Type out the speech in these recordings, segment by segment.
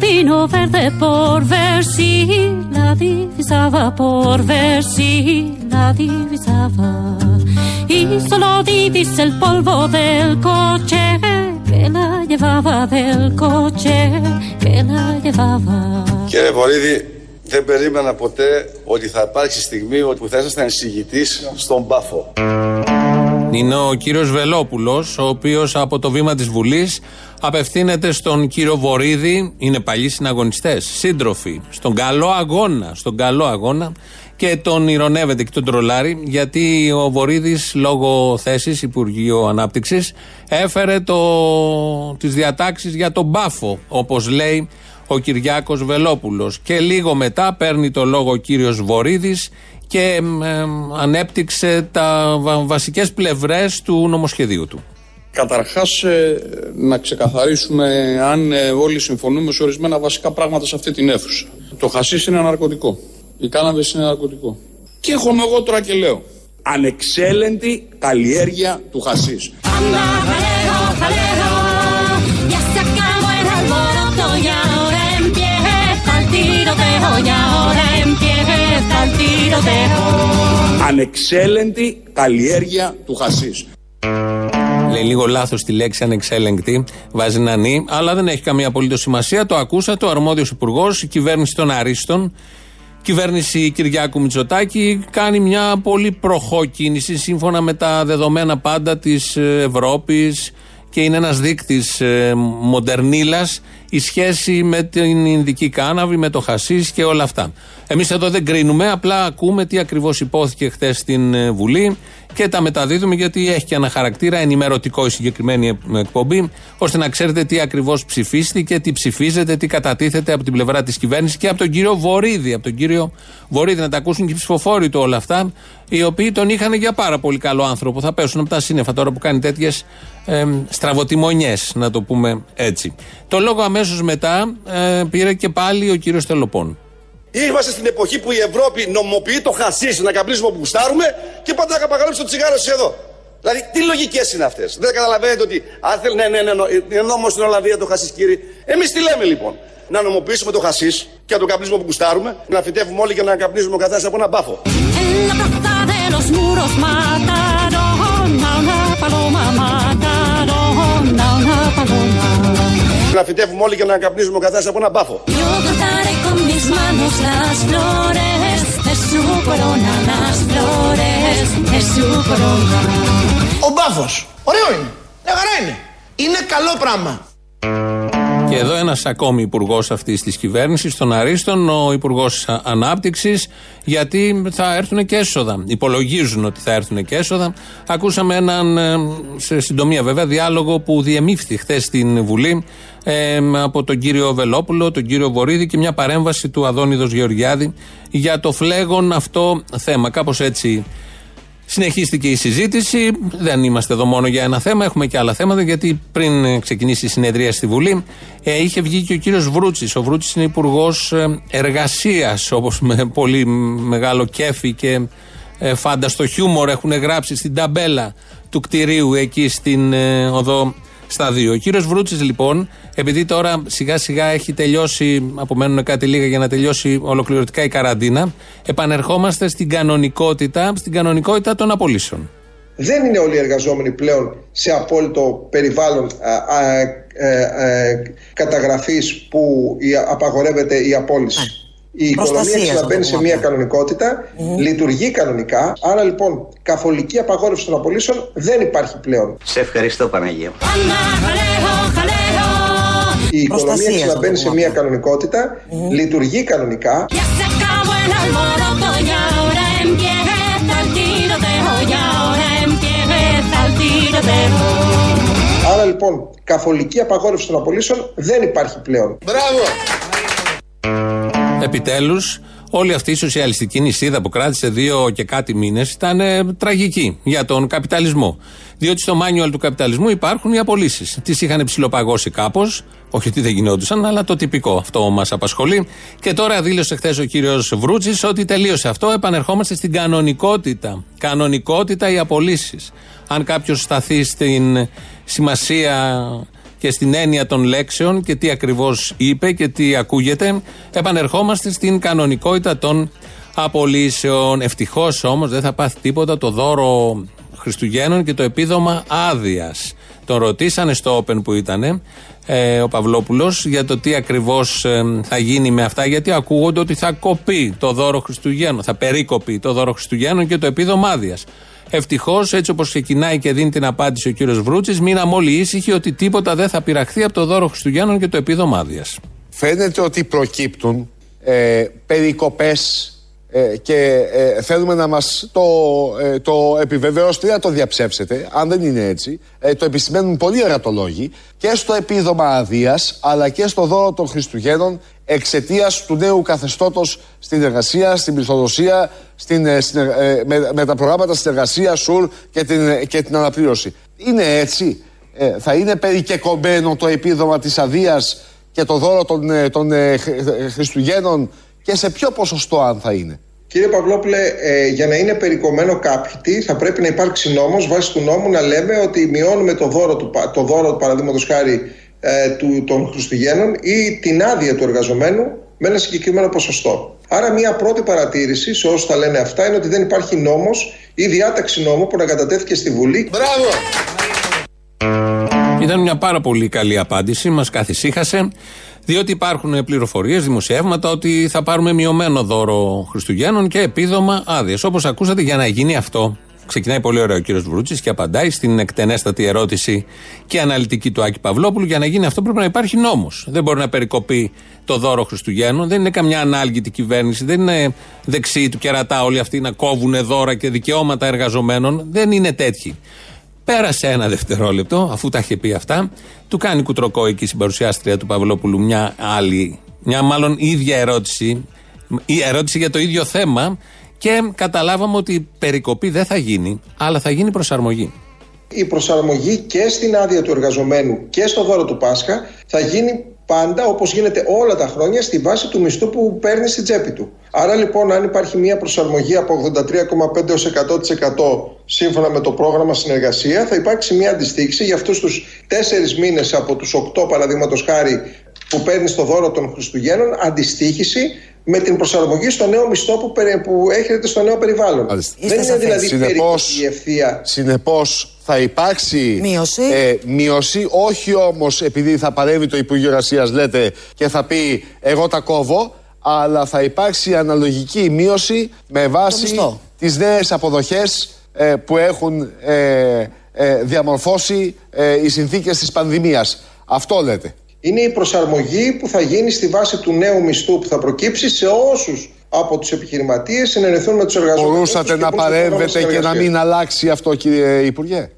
pino verde por ver si la divisaba, por ver si la divisaba. Y solo divisé el polvo del coche que la llevaba, del coche que la llevaba. Κύριε Βορύδη, δεν περίμενα ποτέ ότι θα υπάρξει στιγμή που θα ήσασταν εισηγητής στον Πάφο. Είναι ο κύριος Βελόπουλος, ο οποίος από το βήμα της Βουλής απευθύνεται στον κύριο Βορύδη. Είναι παλιοί συναγωνιστές, σύντροφοι, στον καλό αγώνα. Στον καλό αγώνα και τον ηρωνεύεται και τον τρολάρει, γιατί ο Βορύδης, λόγω θέσης Υπουργείο Ανάπτυξης, έφερε το, τις διατάξεις για τον μπάφο, όπως λέει ο Κυριάκος Βελόπουλος. Και λίγο μετά παίρνει το λόγο ο κύριος Βορύδης και ανέπτυξε τα βασικές πλευρές του νομοσχεδίου του. Καταρχάς ε, να ξεκαθαρίσουμε αν ε, όλοι συμφωνούμε σε ορισμένα βασικά πράγματα σε αυτή την αίθουσα. Το χασίς είναι ναρκωτικό. Η κάναβες είναι ναρκωτικό. Και έρχομαι εγώ τώρα και λέω ανεξέλεγκτη καλλιέργεια του χασίς. Ανεξέλεγκτη καλλιέργεια του χασίς. Λέει λίγο λάθος τη λέξη ανεξέλεγκτη, βάζει να νι, αλλά δεν έχει καμία απολύτως σημασία. Το ακούσατε, ο αρμόδιος υπουργός, η κυβέρνηση των Αρίστων, κυβέρνηση Κυριάκου Μητσοτάκη κάνει μια πολύ προχώ κίνηση σύμφωνα με τα δεδομένα πάντα της Ευρώπης και είναι ένας δείκτης ε, μοντερνίλας η σχέση με την Ινδική κάναβη, με το χασίς και όλα αυτά. Εμείς εδώ δεν κρίνουμε, απλά ακούμε τι ακριβώς υπόθηκε χθες στην ε, Βουλή και τα μεταδίδουμε γιατί έχει και ένα χαρακτήρα ενημερωτικό η συγκεκριμένη εκπομπή, ώστε να ξέρετε τι ακριβώς ψηφίστηκε, τι ψηφίζεται, τι κατατίθεται από την πλευρά της κυβέρνησης και από τον κύριο Βορύδη. Από τον κύριο Βορύδη να τα ακούσουν και οι ψηφοφόροι του όλα αυτά, οι οποίοι τον είχαν για πάρα πολύ καλό άνθρωπο. Θα πέσουν από τα σύννεφα τώρα που κάνει τέτοιες ε, στραβοτημονιέ, να το πούμε έτσι. Το λόγο αμέσως μετά ε, πήρε και πάλι ο κύριος Τελοπών. Είμαστε στην εποχή που η Ευρώπη νομοποιεί το χασί να καπνίσουμε που γουστάρουμε και πάντα να καπαγαλέψει το τσιγάρο εδώ. Δηλαδή, τι λογικές είναι αυτές; Δεν καταλαβαίνετε ότι αν θέλει, ναι, ναι, ναι, είναι νόμος στην Ολλανδία το χασίς, κύριε. Εμείς τι λέμε λοιπόν; Να νομοποιήσουμε το χασίς και να το καπνίσουμε που γουστάρουμε, να φυτεύουμε όλοι και να καπνίζουμε ο καθένας από ένα μπάφο. Να φυτεύουμε όλοι και να καπνίζουμε ο καθένας από ένα μπάφο. Ο μπάφος, ωραίο είναι, μια χαρά είναι. Είναι καλό πράγμα. Και εδώ ένας ακόμη υπουργός αυτής της κυβέρνησης, τον Αρίστον, ο υπουργός Ανάπτυξης, γιατί θα έρθουν και έσοδα. Υπολογίζουν ότι θα έρθουν και έσοδα. Ακούσαμε έναν, ε, σε συντομία βέβαια, διάλογο που διεμήφθη χθες στην Βουλή ε, από τον κύριο Βελόπουλο, τον κύριο Βορύδη και μια παρέμβαση του Αδόνιδος Γεωργιάδη για το φλέγον αυτό θέμα. Κάπως έτσι Συνεχίστηκε η συζήτηση. Δεν είμαστε εδώ μόνο για ένα θέμα, έχουμε και άλλα θέματα. Γιατί πριν ξεκινήσει η συνεδρία στη Βουλή, ε, είχε βγει και ο κύριος Βρούτσης. Ο Βρούτσης είναι υπουργός ε, εργασίας, όπως με πολύ μεγάλο κέφι και ε, φάνταστο χιούμορ έχουν γράψει στην ταμπέλα του κτηρίου εκεί στην ε, οδό στα δύο. Ο κύριος Βρούτσης, λοιπόν, επειδή τώρα σιγά σιγά έχει τελειώσει, απομένουν κάτι λίγα για να τελειώσει ολοκληρωτικά η καραντίνα, επανερχόμαστε στην κανονικότητα, στην κανονικότητα των απολύσεων. Δεν είναι όλοι οι εργαζόμενοι πλέον σε απόλυτο περιβάλλον καταγραφής που απαγορεύεται η απόλυση. Η οικονομία ξαναμπαίνει σε μια κανονικότητα, λειτουργεί κανονικά. Άρα λοιπόν, καθολική απαγόρευση των απολύσεων δεν υπάρχει πλέον. Σε ευχαριστώ, Παναγία. Η οικονομία ξαναμπαίνει σε μια κανονικότητα, λειτουργεί κανονικά. Άρα λοιπόν, καθολική απαγόρευση των απολύσεων δεν υπάρχει πλέον. Μπράβο! Επιτέλους, όλη αυτή η σοσιαλιστική νησίδα που κράτησε δύο και κάτι μήνες ήταν ε, τραγική για τον καπιταλισμό. Διότι στο μάνιουαλ του καπιταλισμού υπάρχουν οι απολύσεις. Τις είχαν ψηλοπαγώσει κάπως, όχι ότι δεν γινόντουσαν, αλλά το τυπικό. Αυτό μας απασχολεί. Και τώρα δήλωσε χθες ο κύριος Βρούτση ότι τελείωσε αυτό. Επανερχόμαστε στην κανονικότητα. Κανονικότητα οι απολύσεις. Αν κάποιος σταθεί στην σημασία και στην έννοια των λέξεων και τι ακριβώς είπε και τι ακούγεται, επανερχόμαστε στην κανονικότητα των απολύσεων. Ευτυχώς όμως δεν θα πάθει τίποτα το δώρο Χριστουγέννων και το επίδομα άδειας. Τον ρωτήσανε στο Open που ήταν ε, ο Παυλόπουλος για το τι ακριβώς ε, θα γίνει με αυτά, γιατί ακούγονται ότι θα κοπεί το δώρο Χριστουγέννων, θα περίκοπει το δώρο Χριστουγέννων και το επίδομα άδειας. Ευτυχώς, έτσι όπως ξεκινάει και δίνει την απάντηση ο κύριος Βρούτσης, μείναμε όλοι ήσυχοι ότι τίποτα δεν θα πειραχθεί από το δώρο Χριστουγέννων και το επίδομα άδεια. Φαίνεται ότι προκύπτουν ε, περικοπές ε, και ε, θέλουμε να μας το, ε, το επιβεβαιώσετε ή να το διαψεύσετε, αν δεν είναι έτσι. Ε, το επισημαίνουν πολλοί ερατολόγοι και στο επίδομα αδεία, αλλά και στο δώρο των Χριστουγέννων εξαιτίας του νέου καθεστώτος στην εργασία, στην πληθοδοσία, στην, με, με, τα προγράμματα συνεργασία, ΣΟΥΡ και την, και την αναπλήρωση. Είναι έτσι. θα είναι περικεκομμένο το επίδομα της αδείας και το δώρο των, των Χριστουγέννων και σε ποιο ποσοστό αν θα είναι; Κύριε Παυλόπουλε, ε, για να είναι περικομμένο κάποιοι, θα πρέπει να υπάρξει νόμος βάσει του νόμου να λέμε ότι μειώνουμε το δώρο του, το δώρο, παραδείγματος χάρη ε, του, των Χριστουγέννων ή την άδεια του εργαζομένου με ένα συγκεκριμένο ποσοστό. Άρα, μια πρώτη παρατήρηση σε όσους τα λένε αυτά είναι ότι δεν υπάρχει νόμος ή διάταξη νόμου που να κατατέθηκε στη Βουλή. Μπράβο! Ήταν μια πάρα πολύ καλή απάντηση, μας καθησύχασε. Διότι υπάρχουν πληροφορίες, δημοσιεύματα ότι θα πάρουμε μειωμένο δώρο Χριστουγέννων και επίδομα άδειε. Όπως ακούσατε, για να γίνει αυτό, ξεκινάει πολύ ωραίο ο κύριος Βρούτσης και απαντάει στην εκτενέστατη ερώτηση και αναλυτική του Άκη Παυλόπουλου. Για να γίνει αυτό πρέπει να υπάρχει νόμος. Δεν μπορεί να περικοπεί το δώρο Χριστουγέννων. Δεν είναι καμιά ανάλγητη κυβέρνηση. Δεν είναι δεξί του κερατά όλοι αυτοί να κόβουν δώρα και δικαιώματα εργαζομένων. Δεν είναι τέτοιοι. Πέρασε ένα δευτερόλεπτο, αφού τα είχε πει αυτά, του κάνει κουτροκό εκεί στην παρουσιάστρια του Παυλόπουλου μια άλλη, μια μάλλον ίδια ερώτηση, η ερώτηση για το ίδιο θέμα και καταλάβαμε ότι η περικοπή δεν θα γίνει, αλλά θα γίνει προσαρμογή. Η προσαρμογή και στην άδεια του εργαζομένου και στο δώρο του Πάσχα θα γίνει πάντα όπως γίνεται όλα τα χρόνια στη βάση του μισθού που παίρνει στην τσέπη του. Άρα λοιπόν αν υπάρχει μια προσαρμογή από 83,5% 100% σύμφωνα με το πρόγραμμα συνεργασία θα υπάρξει μια αντιστοίξη για αυτούς τους τέσσερις μήνες από τους 8 παραδείγματος χάρη που παίρνει το δώρο των Χριστουγέννων αντιστοίχηση με την προσαρμογή στο νέο μισθό που, που έχετε στο νέο περιβάλλον. Δεν είναι δηλαδή συνεπώς, ευθεία. Συνεπώς θα υπάρξει μείωση. Ε, μείωση, όχι όμως επειδή θα παρεύει το Υπουργείο Εργασίας, λέτε και θα πει εγώ τα κόβω, αλλά θα υπάρξει αναλογική μείωση με βάση τις νέες αποδοχές ε, που έχουν ε, ε, διαμορφώσει οι συνθήκες της πανδημίας. Αυτό λέτε. Είναι η προσαρμογή που θα γίνει στη βάση του νέου μισθού που θα προκύψει σε όσους από τους επιχειρηματίες συνενεθούν με τους εργαζομένους. Μπορούσατε να παρέμβετε και να μην αλλάξει αυτό κύριε Υπουργέ;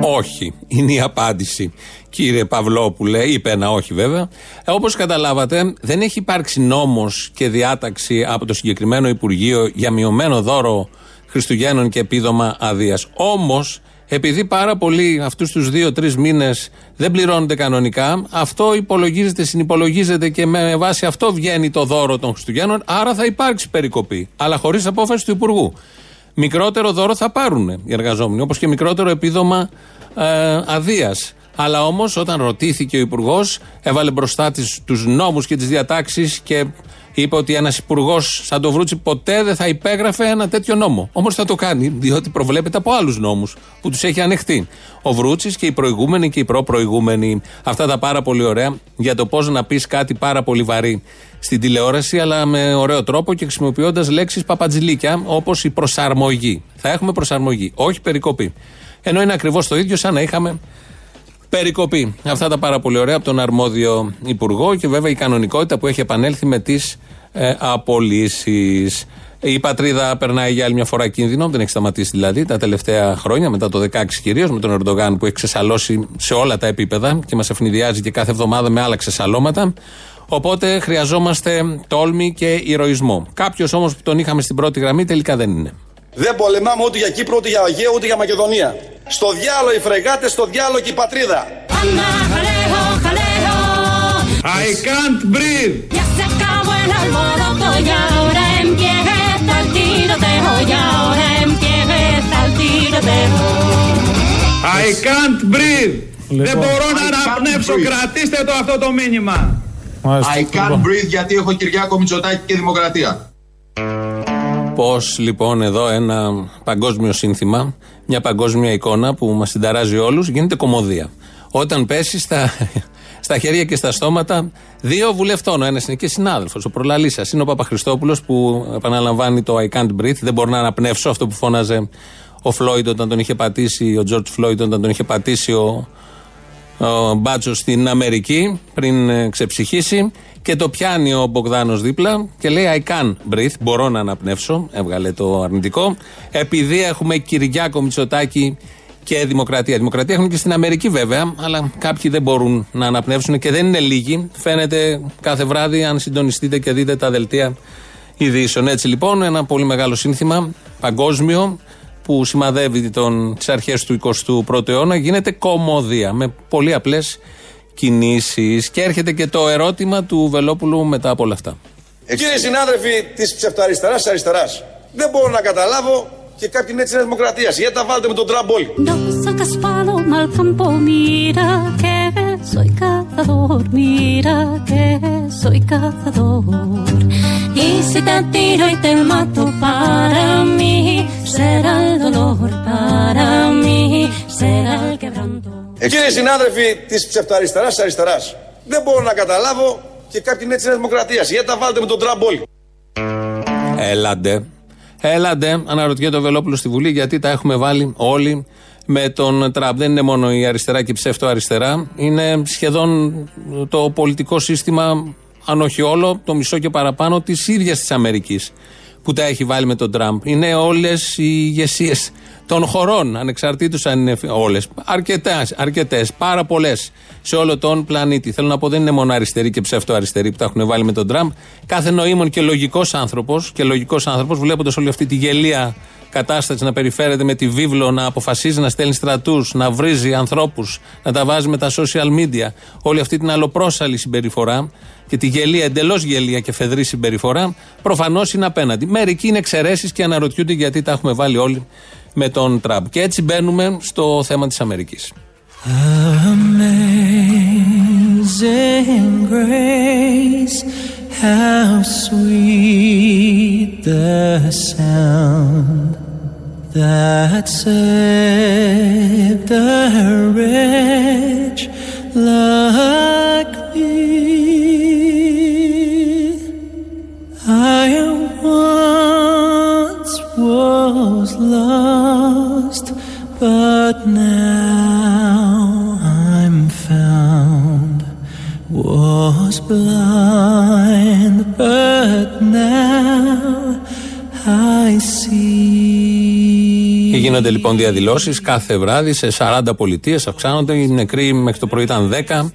Όχι, είναι η απάντηση. Κύριε Παυλόπουλε, είπε ένα όχι βέβαια. Ε, Όπως καταλάβατε, δεν έχει υπάρξει νόμος και διάταξη από το συγκεκριμένο Υπουργείο για μειωμένο δώρο Χριστουγέννων και επίδομα αδείας. Όμως, επειδή πάρα πολλοί αυτούς τους δύο-τρει μήνες δεν πληρώνονται κανονικά, αυτό υπολογίζεται, συνυπολογίζεται και με βάση αυτό βγαίνει το δώρο των Χριστουγέννων, άρα θα υπάρξει περικοπή. Αλλά χωρίς απόφαση του Υπουργού. Μικρότερο δώρο θα πάρουν οι εργαζόμενοι, όπως και μικρότερο επίδομα ε, αδείας. Αλλά όμως, όταν ρωτήθηκε ο Υπουργός, έβαλε μπροστά τους νόμους και τις διατάξεις και είπε ότι ένας υπουργός σαν το Βρούτσι ποτέ δεν θα υπέγραφε ένα τέτοιο νόμο. Όμως θα το κάνει, διότι προβλέπεται από άλλους νόμους που τους έχει ανεχτεί. Ο Βρούτσι και οι προηγούμενοι και οι προ-προηγούμενοι. Αυτά τα πάρα πολύ ωραία για το πώς να πεις κάτι πάρα πολύ βαρύ στην τηλεόραση, αλλά με ωραίο τρόπο και χρησιμοποιώντας λέξεις παπατζηλίκια, όπως η προσαρμογή. Θα έχουμε προσαρμογή, όχι περικοπή. Ενώ είναι ακριβώς το ίδιο σαν να είχαμε περικοπή. Αυτά τα πάρα πολύ ωραία από τον αρμόδιο Υπουργό και βέβαια η κανονικότητα που έχει επανέλθει με τις ε, απολύσεις. Η πατρίδα περνάει για άλλη μια φορά κίνδυνο, δεν έχει σταματήσει δηλαδή τα τελευταία χρόνια, μετά το 16 κυρίως, με τον Ερντογάν που έχει ξεσαλώσει σε όλα τα επίπεδα και μας ευνηδιάζει και κάθε εβδομάδα με άλλα ξεσαλώματα. Οπότε χρειαζόμαστε τόλμη και ηρωισμό. Κάποιος όμως που τον είχαμε στην πρώτη γραμμή τελικά δεν είναι. Δεν πολεμάμε ούτε για Κύπρο, ούτε για Αγία, ούτε για Μακεδονία. Στο διάλογο οι φρεγάτες, στο διάλογο και η πατρίδα. I can't breathe. Ya se acabó el alboroto y ahora empieza el tiroteo y ahora empieza el tiroteo. I can't breathe. Δεν λοιπόν. μπορώ να αναπνεύσω. Κρατήστε το αυτό το μήνυμα. I can't λοιπόν. breathe γιατί έχω Κυριάκο Μητσοτάκη και Δημοκρατία. Πώ λοιπόν εδώ ένα παγκόσμιο σύνθημα, μια παγκόσμια εικόνα που μας συνταράζει όλους, γίνεται κομμωδία. Όταν πέσεις στα, στα χέρια και στα στόματα δύο βουλευτών. Ο ένας είναι και συνάδελφος, ο προλαλής σας. Είναι ο Παπαχριστόπουλος που επαναλαμβάνει το I can't breathe. Δεν μπορώ να αναπνεύσω αυτό που φώναζε ο Φλόιντ όταν τον είχε πατήσει, ο Τζορτ Φλόιντ όταν τον είχε πατήσει ο, ο Μπάτσος στην Αμερική πριν ε, ξεψυχήσει. Και το πιάνει ο Μπογδάνος δίπλα και λέει I can breathe. Μπορώ να αναπνεύσω. Έβγαλε το αρνητικό. Επειδή έχουμε Κυριάκο Μητσοτάκη και Δημοκρατία. Δημοκρατία έχουν και στην Αμερική βέβαια, αλλά κάποιοι δεν μπορούν να αναπνεύσουν και δεν είναι λίγοι. Φαίνεται κάθε βράδυ αν συντονιστείτε και δείτε τα δελτία ειδήσεων. Έτσι λοιπόν, ένα πολύ μεγάλο σύνθημα παγκόσμιο που σημαδεύει τις αρχές του 21ου αιώνα γίνεται κομμωδία με πολύ απλές κινήσεις. Και έρχεται και το ερώτημα του Βελόπουλου μετά από όλα αυτά. Κύριοι συνάδελφοι της ψευτοαριστεράς αριστεράς, δεν μπορώ να καταλάβω και κάποιοι έτσι είναι δημοκρατίας. Γιατί τα βάλετε με τον Τραμπ όλοι. Κύριοι συνάδελφοι της ψευτοαριστεράς αριστεράς, δεν μπορώ να καταλάβω και κάποιοι έτσι είναι δημοκρατίας. Γιατί τα βάλετε με τον Τραμπ όλοι. Έλαντε. Έλαντε, αναρωτιέται ο Βελόπουλος στη Βουλή, γιατί τα έχουμε βάλει όλοι με τον Τραμπ. Δεν είναι μόνο η αριστερά και η ψεύτο αριστερά. Είναι σχεδόν το πολιτικό σύστημα, αν όχι όλο, το μισό και παραπάνω της ίδιας της Αμερικής που τα έχει βάλει με τον Τραμπ. Είναι όλες οι ηγεσίες των χωρών, ανεξαρτήτως αν είναι όλες. Αρκετές, πάρα πολλές σε όλο τον πλανήτη. Θέλω να πω, δεν είναι μόνο αριστεροί και ψευτοαριστεροί που τα έχουν βάλει με τον Τραμπ. Κάθε νοήμων και λογικός άνθρωπος και λογικός άνθρωπος, βλέποντας όλη αυτή τη γελία κατάσταση να περιφέρεται με τη βίβλο, να αποφασίζει να στέλνει στρατούς, να βρίζει ανθρώπους, να τα βάζει με τα social media, όλη αυτή την αλλοπρόσαλη συμπεριφορά και τη γελία, εντελώς γελία και φεδρή συμπεριφορά, προφανώς είναι απέναντι. Μερικοί είναι εξαιρέσεις και αναρωτιούνται γιατί τα έχουμε βάλει όλοι με τον Τραμπ. Και έτσι μπαίνουμε στο θέμα της Αμερικής. Amazing grace, how sweet the sound that saved a wretch like me. I once was lost, but now I'm found. Was blind, Γίνονται λοιπόν διαδηλώσεις κάθε βράδυ σε 40 πολιτείες. Αυξάνονται. Οι νεκροί μέχρι το πρωί ήταν 10.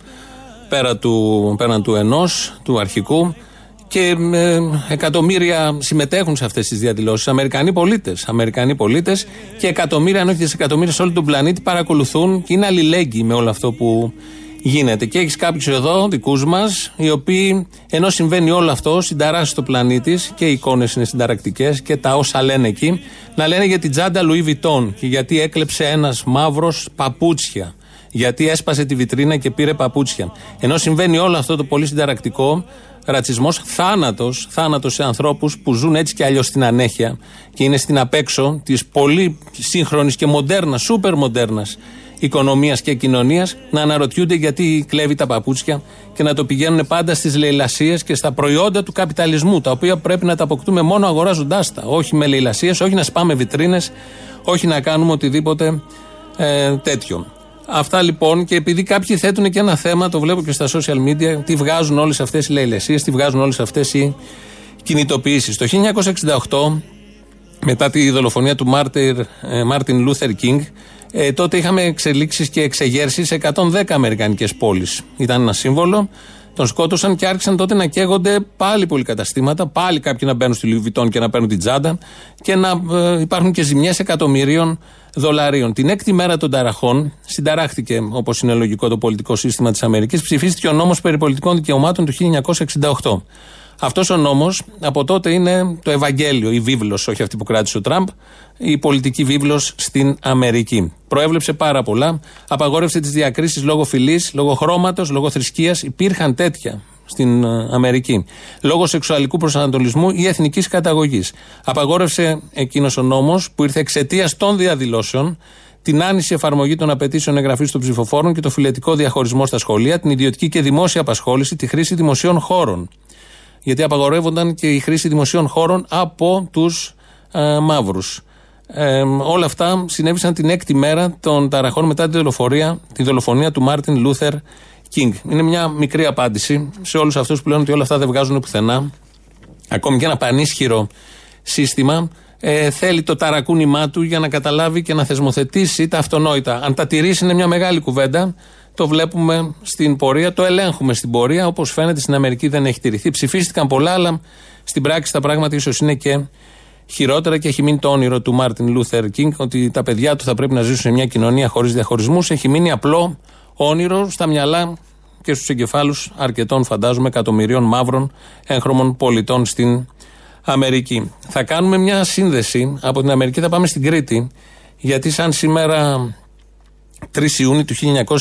Πέρα του, πέραν του ενός, του αρχικού και ε, εκατομμύρια συμμετέχουν σε αυτές τις διαδηλώσεις. Αμερικανοί πολίτες. Αμερικανοί πολίτες και εκατομμύρια, αν όχι δισεκατομμύρια σε όλο τον πλανήτη παρακολουθούν και είναι αλληλέγγυοι με όλο αυτό που γίνεται. Και έχεις κάποιους εδώ, δικούς μας, οι οποίοι ενώ συμβαίνει όλο αυτό, συνταράσσει το πλανήτη και οι εικόνες είναι συνταρακτικές και τα όσα λένε εκεί, να λένε για την τσάντα Λουί Βιτών και γιατί έκλεψε ένας μαύρος παπούτσια. Γιατί έσπασε τη βιτρίνα και πήρε παπούτσια. Ενώ συμβαίνει όλο αυτό το πολύ συνταρακτικό, ρατσισμός, θάνατος θάνατος σε ανθρώπους που ζουν έτσι και αλλιώς στην ανέχεια και είναι στην απέξω της πολύ σύγχρονης και μοντέρνας, σούπερ μοντέρνα οικονομίας και κοινωνίας, να αναρωτιούνται γιατί κλέβει τα παπούτσια και να το πηγαίνουν πάντα στις λαιλασίες και στα προϊόντα του καπιταλισμού, τα οποία πρέπει να τα αποκτούμε μόνο αγοράζοντάς τα. Όχι με λαιλασίες, όχι να σπάμε βιτρίνες, όχι να κάνουμε οτιδήποτε ε, τέτοιο. Αυτά λοιπόν και επειδή κάποιοι θέτουν και ένα θέμα, το βλέπω και στα social media, τι βγάζουν όλες αυτές οι λεηλασίες, τι βγάζουν όλες αυτές οι κινητοποιήσεις. Το 1968, μετά τη δολοφονία του Μάρτιν Λούθερ Κίνγκ, τότε είχαμε εξελίξεις και εξεγέρσεις σε 110 Αμερικανικές πόλεις. Ήταν ένα σύμβολο. Τον σκότωσαν και άρχισαν τότε να καίγονται πάλι πολυκαταστήματα, πάλι κάποιοι να μπαίνουν στη Louis Vuitton και να παίρνουν την τσάντα και να ε, υπάρχουν και ζημιές εκατομμυρίων δολαρίων. Την έκτη μέρα των ταραχών συνταράχθηκε, όπως είναι λογικό, το πολιτικό σύστημα της Αμερικής. Ψηφίστηκε ο νόμος περί πολιτικών δικαιωμάτων του 1968. Αυτός ο νόμος από τότε είναι το Ευαγγέλιο, η βίβλος, όχι αυτή που κράτησε ο Τραμπ, η πολιτική βίβλος στην Αμερική. Προέβλεψε πάρα πολλά. Απαγόρευσε τις διακρίσεις λόγω φυλής, λόγω χρώματος, λόγω θρησκείας. Υπήρχαν τέτοια στην ε, Αμερική. Λόγω σεξουαλικού προσανατολισμού ή εθνικής καταγωγής. Απαγόρευσε εκείνος ο νόμος που ήρθε εξαιτίας των διαδηλώσεων την άνιση εφαρμογή των απαιτήσεων εγγραφής των ψηφοφόρων και το φυλετικό διαχωρισμό στα σχολεία, την ιδιωτική και δημόσια απασχόληση, τη χρήση δημοσίων χώρων. Γιατί απαγορεύονταν και η χρήση δημοσίων χώρων από τους ε, μαύρους. Ε, όλα αυτά συνέβησαν την έκτη μέρα των ταραχών μετά τη δολοφονία, τη δολοφονία του Μάρτιν Λούθερ Κίνγκ. Είναι μια μικρή απάντηση σε όλους αυτούς που λένε ότι όλα αυτά δεν βγάζουν πουθενά. Ακόμη και ένα πανίσχυρο σύστημα ε, θέλει το ταρακούνημά του για να καταλάβει και να θεσμοθετήσει τα αυτονόητα. Αν τα τηρήσει είναι μια μεγάλη κουβέντα. Το βλέπουμε στην πορεία, το ελέγχουμε στην πορεία. Όπως φαίνεται στην Αμερική δεν έχει τηρηθεί. Ψηφίστηκαν πολλά, αλλά στην πράξη τα πράγματα ίσως είναι και χειρότερα και έχει μείνει το όνειρο του Μάρτιν Λούθερ Κίνγκ ότι τα παιδιά του θα πρέπει να ζήσουν σε μια κοινωνία χωρίς διαχωρισμούς. Έχει μείνει απλό όνειρο στα μυαλά και στους εγκεφάλους αρκετών, φαντάζομαι, εκατομμυρίων μαύρων έγχρωμων πολιτών στην Αμερική. Θα κάνουμε μια σύνδεση από την Αμερική, θα πάμε στην Κρήτη, γιατί σαν σήμερα 3 Ιούνιου του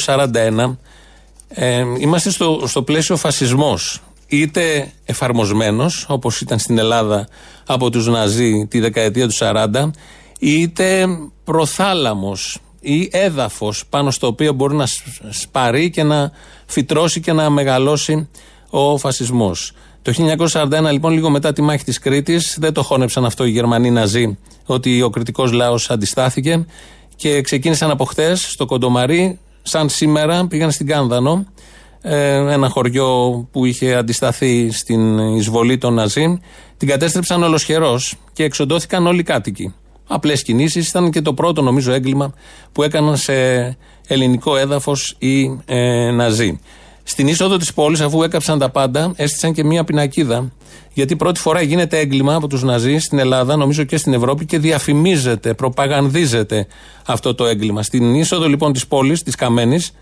1941 ε, είμαστε στο, στο πλαίσιο φασισμός είτε εφαρμοσμένος όπως ήταν στην Ελλάδα από τους Ναζί τη δεκαετία του 40 είτε προθάλαμος ή έδαφος πάνω στο οποίο μπορεί να σπαρεί και να φυτρώσει και να μεγαλώσει ο φασισμός. Το 1941, λοιπόν, λίγο μετά τη μάχη της Κρήτης, δεν το χώνεψαν αυτό οι Γερμανοί Ναζί, ότι ο κριτικός λαός αντιστάθηκε και ξεκίνησαν από χτε στο Κοντομαρί, σαν σήμερα πήγαν στην Κάνδανο, ε, ένα χωριό που είχε αντισταθεί στην εισβολή των Ναζί. Την κατέστρεψαν ολοσχερό και εξοντώθηκαν όλοι οι κάτοικοι. Απλές κινήσεις. Ήταν και το πρώτο, νομίζω, έγκλημα που έκαναν σε ελληνικό έδαφος οι ε, Ναζί. Στην είσοδο της πόλης, αφού έκαψαν τα πάντα, έστησαν και μία πινακίδα. Γιατί πρώτη φορά γίνεται έγκλημα από τους Ναζί στην Ελλάδα, νομίζω και στην Ευρώπη, και διαφημίζεται, προπαγανδίζεται αυτό το έγκλημα. Στην είσοδο λοιπόν της πόλης, της Καμένης,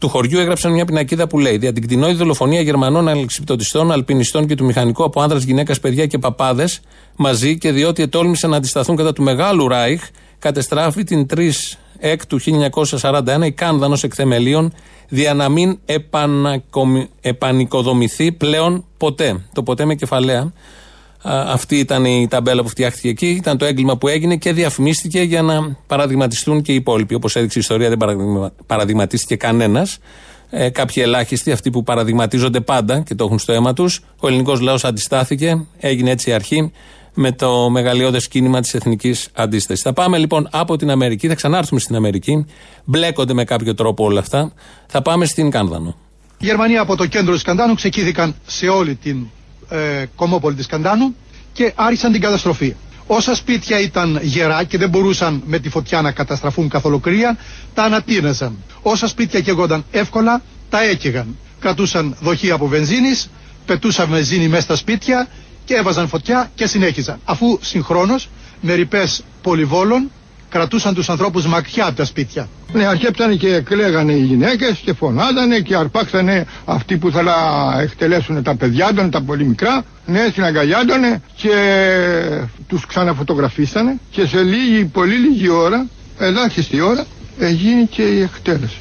του χωριού έγραψαν μια πινακίδα που λέει: Δια την κτηνόη δολοφονία Γερμανών αλεξιπτωτιστών, αλπινιστών και του μηχανικού από άνδρας, γυναίκας, παιδιά και παπάδες μαζί και διότι ετόλμησαν να αντισταθούν κατά του μεγάλου Ράιχ, κατεστράφει την 3 εκ του 1941 η Κάνδανος εκθεμελίων δια να μην επανοικοδομηθεί πλέον ποτέ. Το ποτέ με κεφαλαία. Αυτή ήταν η ταμπέλα που φτιάχτηκε εκεί. Ήταν το έγκλημα που έγινε και διαφημίστηκε για να παραδειγματιστούν και οι υπόλοιποι. Όπως έδειξε η ιστορία, δεν παραδειγματίστηκε κανένας. Ε, κάποιοι ελάχιστοι, αυτοί που παραδειγματίζονται πάντα και το έχουν στο αίμα τους. Ο ελληνικός λαός αντιστάθηκε. Έγινε έτσι η αρχή με το μεγαλειώδες κίνημα της εθνικής αντίστασης. Θα πάμε λοιπόν από την Αμερική, θα ξανάρθουμε στην Αμερική. Μπλέκονται με κάποιο τρόπο όλα αυτά. Θα πάμε στην Κάνδανο. Οι Γερμανοί από το κέντρο τη Κανδάνου ξεκίνηκαν σε όλη την ε, κομμόπολη της Κανδάνου και άρχισαν την καταστροφή. Όσα σπίτια ήταν γερά και δεν μπορούσαν με τη φωτιά να καταστραφούν καθ' ολοκλήρια, τα ανατείναζαν. Όσα σπίτια καίγονταν εύκολα, τα έκαιγαν. Κρατούσαν δοχεία από βενζίνης, πετούσαν βενζίνη μέσα στα σπίτια και έβαζαν φωτιά και συνέχιζαν. Αφού συγχρόνως με ρηπέ πολυβόλων κρατούσαν τους ανθρώπους μακριά από τα σπίτια. Ναι, αρχέψανε και κλαίγανε οι γυναίκες και φωνάζανε και αρπάξανε αυτοί που θα εκτελέσουν τα παιδιά των, τα πολύ μικρά. Ναι, συναγκαλιάντωνε και τους ξαναφωτογραφίσανε και σε λίγη, πολύ λίγη ώρα, ελάχιστη ώρα, έγινε και η εκτέλεση.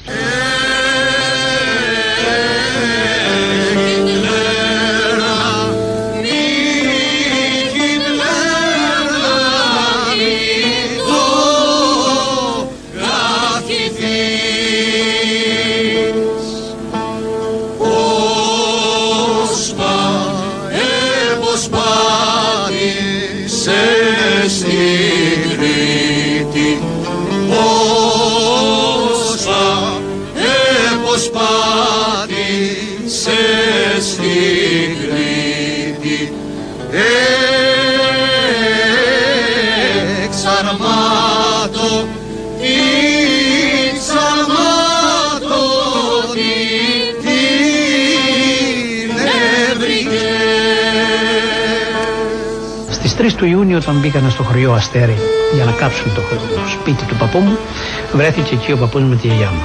Του Ιούνιου όταν μπήκαν στο χωριό Αστέρι για να κάψουν το, σπίτι του παππού μου βρέθηκε εκεί ο παππούς με τη γιαγιά μου.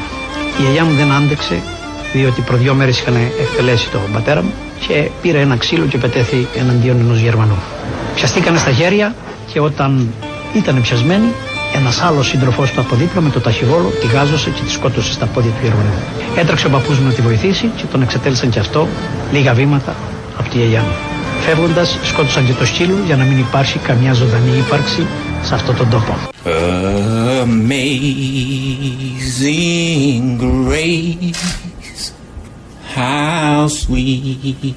Η γιαγιά μου δεν άντεξε διότι προ δύο μέρες είχαν εκτελέσει τον πατέρα μου και πήρε ένα ξύλο και πετέθη εναντίον ενός Γερμανού. Πιαστήκανε στα χέρια και όταν ήταν πιασμένοι, ένας άλλος σύντροφός του από δίπλα με το ταχυγόλο τη γάζωσε και τη σκότωσε στα πόδια του Γερμανού. Έτρεξε ο παππούς μου να τη βοηθήσει και τον εξετέλισαν και αυτό λίγα βήματα από τη γιαγιά μου. Φεύγοντας, σκότωσαν και το σκύλο για να μην υπάρχει καμιά ζωντανή ύπαρξη σε αυτόν τον τόπο. Amazing grace, how sweet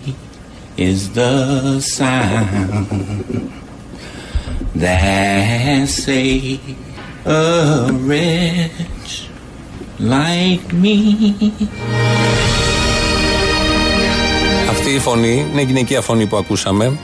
is the sound that saved a wretch like me. Αυτή η φωνή είναι γυναικεία φωνή που ακούσαμε.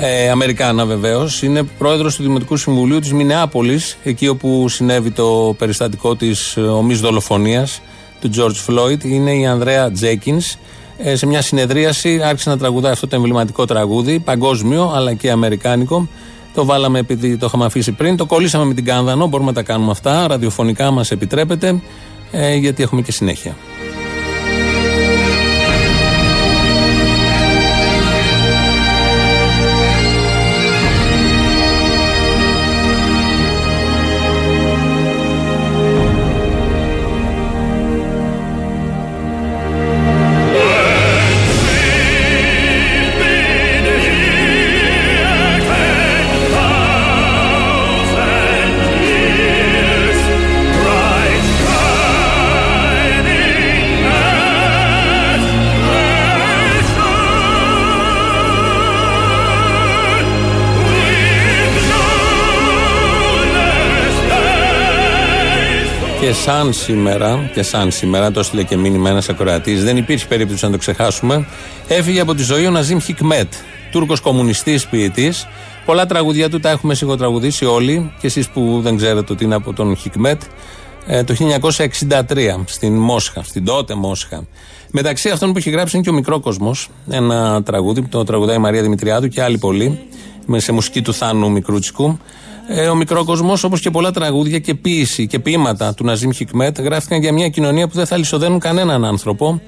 Ε, Αμερικάνα βεβαίως. Είναι πρόεδρος του Δημοτικού Συμβουλίου της Μινεάπολης, εκεί όπου συνέβη το περιστατικό της ομής δολοφονίας του George Floyd. Είναι η Ανδρέα Τζέκινς. Ε, σε μια συνεδρίαση άρχισε να τραγουδάει αυτό το εμβληματικό τραγούδι, παγκόσμιο αλλά και αμερικάνικο. Το βάλαμε επειδή το είχαμε αφήσει πριν. Το κολλήσαμε με την Κάνδανο. Μπορούμε να τα κάνουμε αυτά. Ραδιοφωνικά μας επιτρέπεται, ε, γιατί έχουμε και συνέχεια. Και σαν σήμερα, και σαν σήμερα, το έστειλε και μήνυμα ένας ακροατής, δεν υπήρχε περίπτωση να το ξεχάσουμε. Έφυγε από τη ζωή ο Ναζίμ Χικμέτ, Τούρκος κομμουνιστής ποιητής. Πολλά τραγουδιά του τα έχουμε σιγοτραγουδήσει όλοι, και εσείς που δεν ξέρετε ότι είναι από τον Χικμέτ. Ε, το 1963 στην Μόσχα, στην τότε Μόσχα. Μεταξύ αυτών που έχει γράψει είναι και ο Μικρό Κόσμο, ένα τραγούδι που το τραγουδάει η Μαρία Δημητριάδου και άλλοι πολλοί, σε μουσική του Θάνου Μικρούτσικου. Ε, ο μικρό κόσμο, όπως και πολλά τραγούδια και ποίηση και ποίηματα του Ναζίμ Χικμέτ, γράφτηκαν για μια κοινωνία που δεν θα λησοδένουν κανέναν άνθρωπο,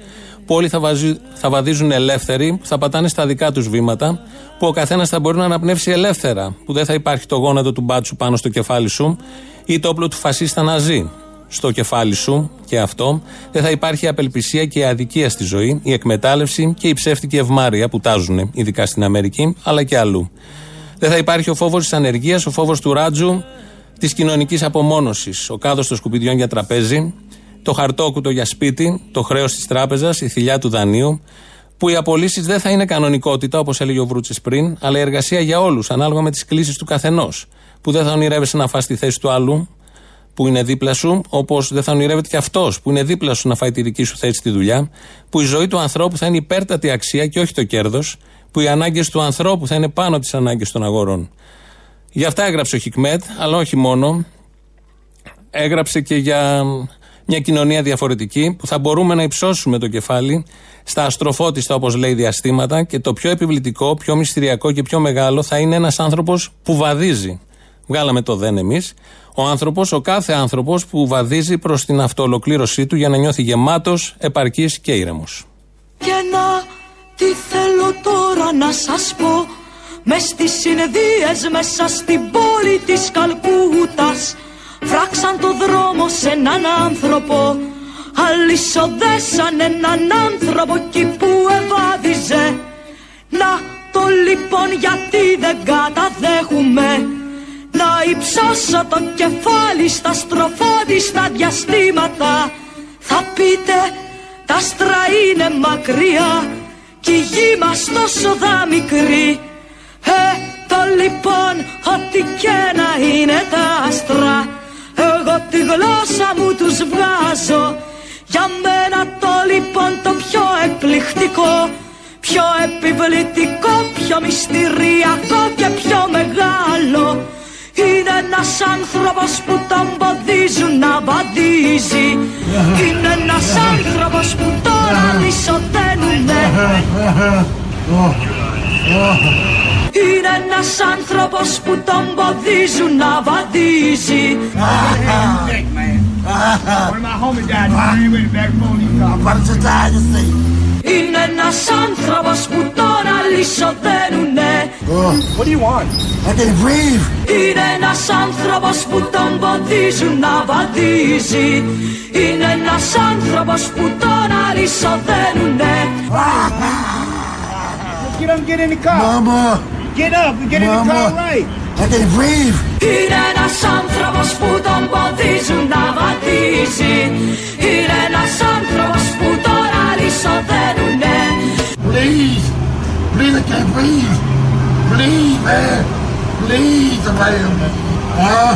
που όλοι θα, βαζί, θα βαδίζουν ελεύθεροι, που θα πατάνε στα δικά τους βήματα, που ο καθένας θα μπορεί να αναπνεύσει ελεύθερα, που δεν θα υπάρχει το γόνατο του μπάτσου πάνω στο κεφάλι σου ή το όπλο του φασίστα ναζί στο κεφάλι σου και αυτό, δεν θα υπάρχει απελπισία και αδικία στη ζωή, η εκμετάλλευση και η ψεύτικη ευμάρεια που τάζουν, ειδικά στην Αμερική, αλλά και αλλού. Δεν θα υπάρχει ο φόβος της ανεργίας, ο φόβος του ράτζου, της κοινωνικής απομόνωσης, ο κάδος των σκουπιδιών για τραπέζι, το χαρτόκουτο για σπίτι, το χρέος της τράπεζας, η θηλιά του δανείου, που οι απολύσεις δεν θα είναι κανονικότητα, όπως έλεγε ο Βρούτσης πριν, αλλά η εργασία για όλους, ανάλογα με τις κλήσεις του καθενός. Που δεν θα ονειρεύεσαι να φας τη θέση του άλλου, που είναι δίπλα σου, όπως δεν θα ονειρεύεται και αυτός που είναι δίπλα σου να φάει τη δική σου θέση στη δουλειά, που η ζωή του ανθρώπου θα είναι υπέρτατη αξία και όχι το κέρδος, που οι ανάγκες του ανθρώπου θα είναι πάνω από τις ανάγκες των αγορών. Γι' αυτά έγραψε ο Χικμέτ, αλλά όχι μόνο. Έγραψε και για μια κοινωνία διαφορετική που θα μπορούμε να υψώσουμε το κεφάλι στα αστροφώτιστα, όπως λέει, διαστήματα και το πιο επιβλητικό, πιο μυστηριακό και πιο μεγάλο θα είναι ένας άνθρωπος που βαδίζει. Βγάλαμε το δεν εμείς. Ο άνθρωπος, ο κάθε άνθρωπος που βαδίζει προς την αυτοολοκλήρωσή του για να νιώθει γεμάτος, επαρκής και ήρεμος. Και να τι θέλω τώρα να σας πω; Μες στις συνεδίες μέσα στην πόλη της Καλκούτας. Φράξαν το δρόμο σε έναν άνθρωπο. Αλυσοδέσαν έναν άνθρωπο εκεί που ευάδιζε Να το λοιπόν γιατί δεν καταδέχουμε; Να υψώσω το κεφάλι στα στροφόδιστα διαστήματα. Θα πείτε τα άστρα είναι μακριά κι η γη μας τόσο δα μικρή. Ε, το λοιπόν ό,τι και να είναι τα άστρα Εγώ τη γλώσσα μου τους βγάζω. Για μένα το λοιπόν το πιο εκπληκτικό Πιο επιβλητικό, πιο μυστηριακό και πιο μεγάλο είναι ένας άνθρωπος που τον ποδίζουν να βαδίζει Είναι ένας άνθρωπος που τώρα λυσοδένουνε Είναι ένας άνθρωπος που τον ποδίζουν να βαδίζει One of my homies died. He went back home. I'm about to die to see. Είναι ένας άνθρωπος που τον αλυσοδένουνε What do you want? I can breathe. Είναι ένας άνθρωπος που τον ποδίζουν να βαδίζει Είναι ένας άνθρωπος που τον αλυσοδένουνε Get up, get in the car. Mama. Get up, get in the car Mama. right. I can breathe. Είναι ένας άνθρωπος που τον ποδίζουν να βαδίζει Είναι ένας άνθρωπος που τον αλυσοδένουνε Please. Please, I can't breathe. Please, man. Please, man. Ah.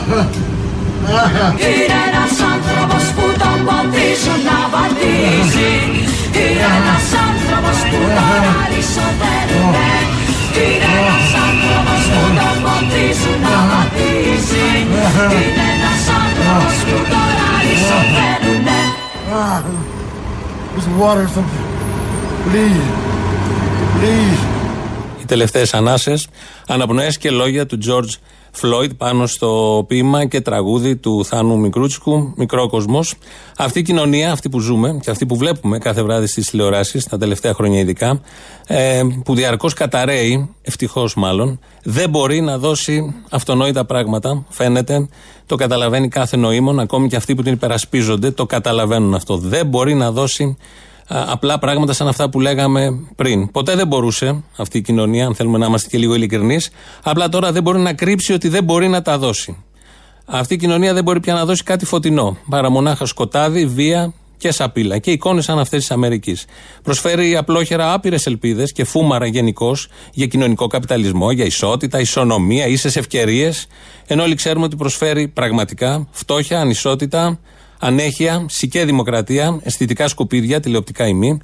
Ah. Είναι ένας άνθρωπος που τον ποδίζουν να βαδίζει Είναι ένας άνθρωπος που τον αλυσοδένουνε Είναι ένας άνθρωπος που τον ποδίζουν να βαδίζει Είναι ένας άνθρωπος που τον αλυσοδένουνε Ah. There's water or something. Please. Please. Οι τελευταίε ανάσε, αναπνοέ και λόγια του George Floyd πάνω στο ποίημα και τραγούδι του Θάνου Μικρούτσικου, Μικρό Κοσμός. Αυτή η κοινωνία, αυτή που ζούμε και αυτή που βλέπουμε κάθε βράδυ στις τηλεοράσεις, τα τελευταία χρόνια ειδικά, ε, που διαρκώς καταραίει, ευτυχώς μάλλον, δεν μπορεί να δώσει αυτονόητα πράγματα. Φαίνεται, το καταλαβαίνει κάθε νοήμων, ακόμη και αυτοί που την υπερασπίζονται, το καταλαβαίνουν αυτό. Δεν μπορεί να δώσει α, απλά πράγματα σαν αυτά που λέγαμε πριν. Ποτέ δεν μπορούσε αυτή η κοινωνία, αν θέλουμε να είμαστε και λίγο ειλικρινείς, απλά τώρα δεν μπορεί να κρύψει ότι δεν μπορεί να τα δώσει. Αυτή η κοινωνία δεν μπορεί πια να δώσει κάτι φωτεινό. Παρά μονάχα σκοτάδι, βία και σαπίλα. Και εικόνες σαν αυτές της Αμερικής. Προσφέρει απλόχερα άπειρες ελπίδες και φούμαρα γενικώ για κοινωνικό καπιταλισμό, για ισότητα, ισονομία, ίσες ευκαιρίες. Ενώ όλοι ξέρουμε ότι προσφέρει πραγματικά φτώχεια, ανισότητα, ανέχεια, σικέ δημοκρατία, αισθητικά σκουπίδια, τηλεοπτικά ημί.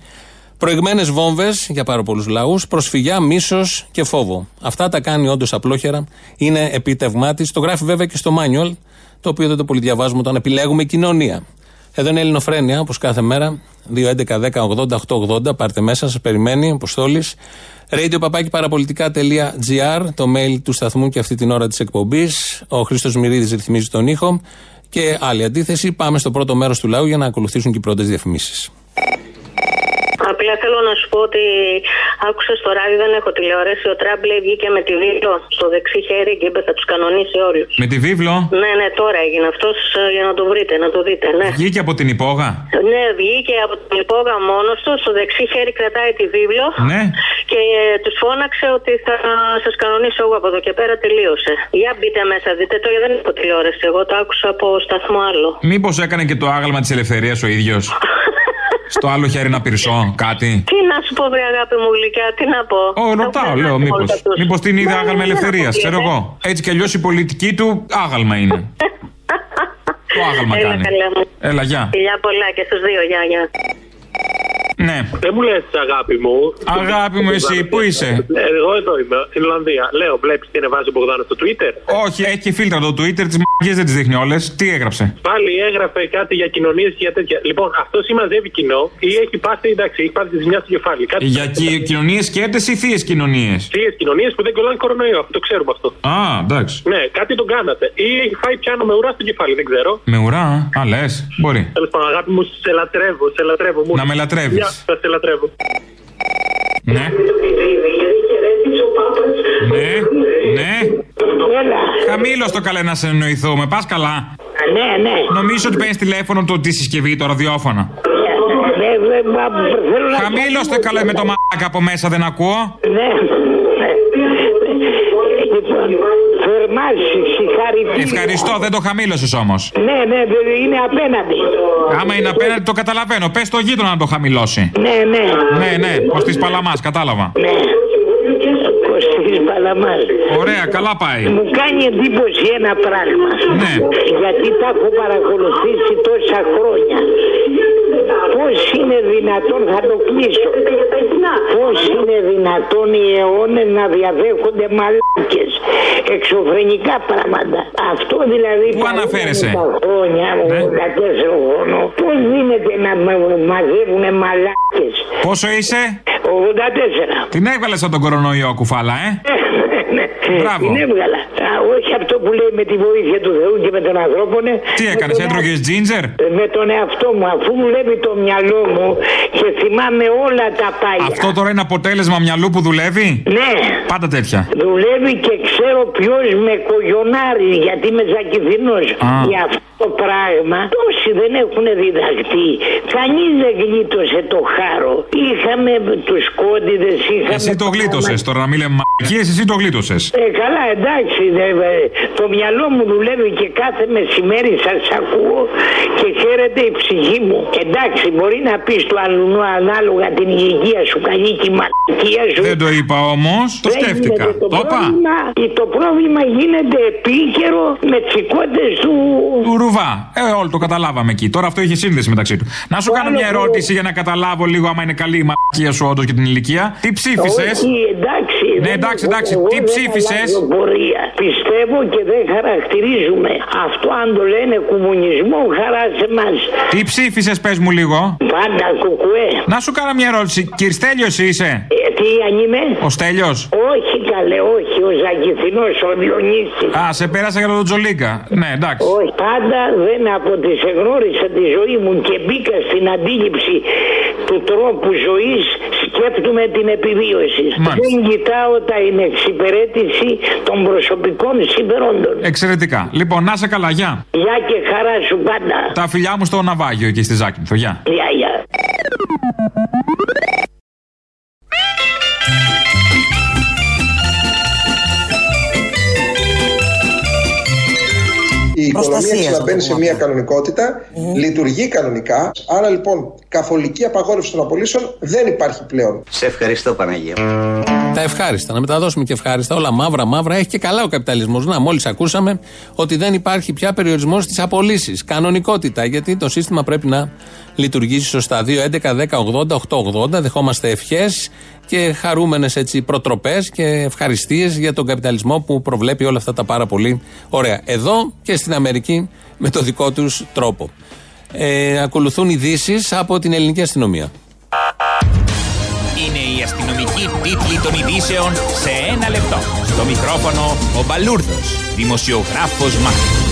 Προηγμένες βόμβες για πάρα πολλούς λαούς, προσφυγιά, μίσος και φόβο. Αυτά τα κάνει όντως απλόχερα. Είναι επίτευγμά της. Το γράφει βέβαια και στο manual, το οποίο δεν το πολύ διαβάζουμε όταν επιλέγουμε κοινωνία. Εδώ είναι η Ελληνοφρένεια, όπως κάθε μέρα. 2.11.10.80.880. Πάρτε μέσα, σας περιμένει. Αποστόλης. radio.parapolitica.gr, το mail του σταθμού και αυτή την ώρα της εκπομπής. Ο Χρήστος Μυρίδης ρυθμίζει τον ήχο. Και άλλη αντίθεση. Πάμε στο πρώτο μέρος του λαού για να ακολουθήσουν και οι πρώτες διαφημίσεις. Απλά θέλω να σου πω ότι άκουσα στο ράδιο, δεν έχω τηλεόραση. Ο Τραμπ λέει βγήκε με τη βίβλο στο δεξί χέρι και είπε θα τους κανονίσει όλους. Με τη βίβλο; Ναι, ναι, τώρα έγινε αυτός για να το βρείτε, να το δείτε. Ναι, Βγήκε από την υπόγα; ναι βγήκε από την υπόγα μόνος του. Στο δεξί χέρι κρατάει τη βίβλο. Ναι. Και τους φώναξε ότι θα σας κανονίσω εγώ από εδώ και πέρα τελείωσε. Για μπείτε μέσα, δείτε το, γιατί δεν έχω τηλεόραση. Εγώ το άκουσα από σταθμό άλλο. Μήπως έκανε και το άγαλμα της ελευθερίας ο ίδιος; Στο άλλο χέρι να πυρσώ, κάτι; Τι να σου πω, βρε αγάπη μου γλυκιά, τι να πω. Ω, ρωτάω, λέω, μήπω. Μήπως την είδε Ναι, άγαλμα ναι, ελευθερίας, δεν ξέρω αποκλείεται. εγώ. Έτσι κι αλλιώς η πολιτική του άγαλμα είναι. Το άγαλμα Έλα, κάνει. καλά μου. Έλα, γεια. Φιλιά πολλά και στους δύο, γεια, γεια. Ναι. Δεν μου λες, αγάπη μου. Αγάπη μου, εσύ, πού είσαι; Εγώ εδώ είμαι, στην Ολλανδία. Λέω, βλέπεις τι ανεβάζει ο Μπογδάνος στο Twitter; Όχι, έχει και φίλτρα το Twitter, τις μαγιές δεν τις δείχνει όλες. Τι έγραψε; Πάλι έγραφε κάτι για κοινωνίες και για τέτοια. Λοιπόν, αυτός ή μαζεύει κοινό ή έχει πάθει, εντάξει, έχει πάθει τη ζημιά στο κεφάλι. Κάτι Για κοινωνίες σκέτε ή θείες κοινωνίες; Θείες κοινωνίες που δεν κολλάνε κορονοϊό. Αυτό το ξέρουμε αυτό. Α, εντάξει. Ναι, κάτι τον κάνατε. Ή έχει φάει πιάνο με ουρά στο κεφάλι, δεν ξέρω. Με ουρά, α, λες. Μπορεί. Τέλος πάντων, αγάπη μου, σε λατρεύω, σε λατρεύω. Μου. Να με λατρεύεις. Γεια, θα σε λατρεύω. Ναι. Ναι, ναι. Χαμήλω το καλέ να σε εννοηθούμε. Πα καλά. Ναι, ναι. Νομίζω ότι παίρνει τηλέφωνο το τη συσκευή, το ραδιόφωνο. Χαμήλω το καλέ με το μαλάκα από μέσα, δεν ακούω. Ναι. Λοιπόν, θερμά συγχαρητήρια. Ευχαριστώ, δεν το χαμήλωσες όμως. Ναι, ναι, δε- είναι απέναντι. Άμα είναι απέναντι, το καταλαβαίνω. Πες το γείτονα να το χαμηλώσει. Ναι, ναι. Ναι, ναι, προς τη Παλαμάς, κατάλαβα. Ναι. Κωστής Παλαμάς. Ωραία, καλά πάει. Μου κάνει εντύπωση ένα πράγμα. Ναι. Γιατί τα έχω παρακολουθήσει τόσα χρόνια. Πώς είναι δυνατόν, θα το κλείσω. Πώς είναι δυνατόν οι αιώνες να διαδέχονται μαλάκες. Εξωφρενικά πράγματα. Αυτό δηλαδή Πού αναφέρεσαι; Τα χρόνια, 84 χρόνος. Πώς γίνεται να μα- μαζεύουν μαλάκες; Πόσο είσαι; 84. Την έβγαλε από τον κορονοϊό, κουφάλα, ε. Μπράβο. Την έβγαλα. Α, όχι αυτό που λέει με τη βοήθεια του Θεού και με τον ανθρώπο. ναι. Τι Με έκανες, τον έτρωγες τζίντζερ; ε, Με τον εαυτό μου, αφού βλέπει το μυαλό μου και θυμάμαι όλα τα πάγια. Αυτό τώρα είναι αποτέλεσμα μυαλού που δουλεύει; Ναι. Πάντα τέτοια. Δουλεύει και ξέρω ποιος με κογιονάρει γιατί είμαι ζακηθινό. Α. Για αυτό το πράγμα τόσοι δεν έχουν διδαχτεί. Κανείς δεν γλίτωσε το χάρο. Είχαμε τους κόντιδες, είχαμε. Εσύ το γλίτωσες. Τώρα να μην λέμε μαλακίες, εσύ το γλίτωσες. Ε, καλά, εντάξει. δε, δε. το μυαλό μου δουλεύει και κάθε μεσημέρι σας ακούω και χαίρεται η ψυχή μου. Εντάξει, μπορεί να πεις του αλλού ανάλογα την υγεία σου, καλή και η μαλακία σου. Δεν το είπα όμως. Το Δεν σκέφτηκα. γίνεται Το είπα. πρόβλημα, το πρόβλημα γίνεται επίκαιρο με τσικότε του. Του ρουβά. Ε, όλο το καταλάβαμε εκεί. Τώρα αυτό έχει σύνδεση μεταξύ του. Να σου κάνω μια ερώτηση για να καταλάβω λίγο άμα είναι καλή η μαλακία σου όντως και την ηλικία. Τι ψήφισες; Όχι, εντάξει. Ναι, δεν- εντάξει, εντάξει. εγώ Τι δεν ψήφισες; αλλάζω πορεία. Πιστεύω και δεν χαρακτηρίζουμε. Αυτό αν το λένε κομμουνισμό, χαρά σε εμάς. Τι ψήφισες, πες μου λίγο; Πάντα κουκουέ. Να σου κάνω μια ερώτηση. Κυριστέλιο είσαι; Ε, τι αν είμαι; Ο Στέλιος; Όχι καλέ, όχι. Ο Ζαγηθινός, ο Διονύσης. Α, σε πέρασα για τον Τζολίκα. Ναι, εντάξει. Όχι, πάντα δεν από τις εγνώρισα τη ζωή μου και μπήκα στην αντίληψη του τρόπου ζωής σκέφτομαι την επιβίωση. Μάλιστα. Δεν κοιτάω τα εξυπηρέτηση των προσωπικών συμφερόντων. Εξαιρετικά. Λοιπόν, να σε καλά, γεια. Γεια και χαρά σου πάντα. Τα φιλιά μου στο ναυάγιο εκεί στη Ζάκυνθο. Γεια. Γεια, γεια. Η οικονομία Προστασίας, ξαναμπαίνει να σε το μια πούμε. κανονικότητα, λειτουργεί κανονικά. Άρα λοιπόν, καθολική απαγόρευση των απολύσεων δεν υπάρχει πλέον. Σε ευχαριστώ Παναγία. Τα ευχάριστα, να μεταδώσουμε και ευχάριστα. Όλα μαύρα, μαύρα. Έχει και καλά ο καπιταλισμός. Να, μόλις ακούσαμε ότι δεν υπάρχει πια περιορισμός στις απολύσεις. Κανονικότητα, γιατί το σύστημα πρέπει να λειτουργήσει σωστά. 2, 11, 10, 80, 8, 80. Δεχόμαστε ευχές και χαρούμενες προτροπές και ευχαριστίες για τον καπιταλισμό που προβλέπει όλα αυτά τα πάρα πολύ ωραία. Εδώ και στην Αμερική με το δικό τους τρόπο. Ε, ακολουθούν ειδήσεις από την ελληνική αστυνομία. Είναι η αστυνομική τίτλη των ειδήσεων σε ένα λεπτό. Στο μικρόφωνο ο Μπαλούρδος, δημοσιογράφος Μάρκος.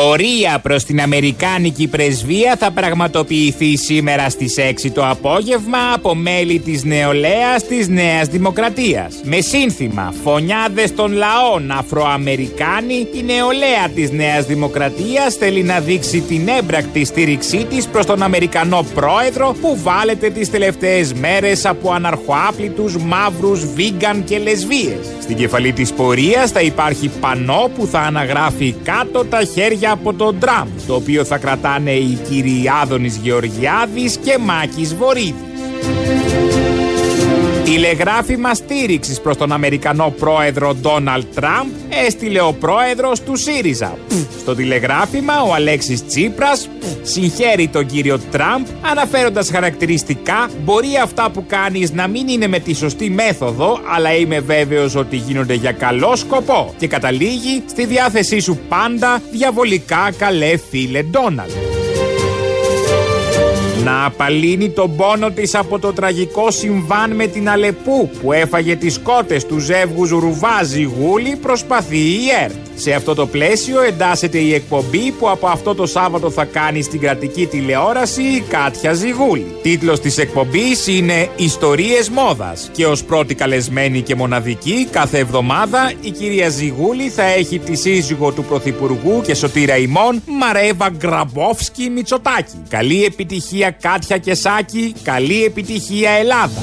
Πορεία προς την Αμερικάνικη πρεσβεία θα πραγματοποιηθεί σήμερα στις 6 το απόγευμα από μέλη της νεολαίας της Νέας Δημοκρατίας. Με σύνθημα «Φωνιάδες των λαών Αφροαμερικάνοι», η νεολαία της Νέας Δημοκρατίας θέλει να δείξει την έμπρακτη στήριξή της προς τον Αμερικανό πρόεδρο που βάλετε τις τελευταίες μέρες από αναρχοάπλητους, μαύρους, βίγκαν και λεσβίες. Στην κεφαλή της πορείας θα υπάρχει πανό που θα αναγράφει κάτω τα χέρια από τον Τραμπ, το οποίο θα κρατάνε οι κύριοι Άδωνης Γεωργιάδης και Μάκης Βορύδης. Τηλεγράφημα στήριξης προς τον Αμερικανό πρόεδρο Ντόναλτ Τραμπ έστειλε ο πρόεδρος του ΣΥΡΙΖΑ. Στο τηλεγράφημα ο Αλέξης Τσίπρας συγχαίρει τον κύριο Τραμπ αναφέροντας χαρακτηριστικά μπορεί αυτά που κάνεις να μην είναι με τη σωστή μέθοδο αλλά είμαι βέβαιος ότι γίνονται για καλό σκοπό και καταλήγει στη διάθεσή σου πάντα διαβολικά καλέ φίλε Ντόναλτ. Να απαλύνει τον πόνο της από το τραγικό συμβάν με την Αλεπού που έφαγε τις κότες του ζεύγους Ρουβά Ζιγούλη προσπαθεί η ΕΡΤ. Σε αυτό το πλαίσιο εντάσσεται η εκπομπή που από αυτό το Σάββατο θα κάνει στην κρατική τηλεόραση η Κάτια Ζιγούλη. Τίτλος της εκπομπής είναι «Ιστορίες μόδας» και ως πρώτη καλεσμένη και μοναδική κάθε εβδομάδα η κυρία Ζιγούλη θα έχει τη σύζυγο του Πρωθυπουργού και σωτήρα ημών Μαρέβα Γκραμπόφσκι Μητσοτάκη. Καλή επιτυχία Κάτια και Σάκη, καλή επιτυχία Ελλάδα.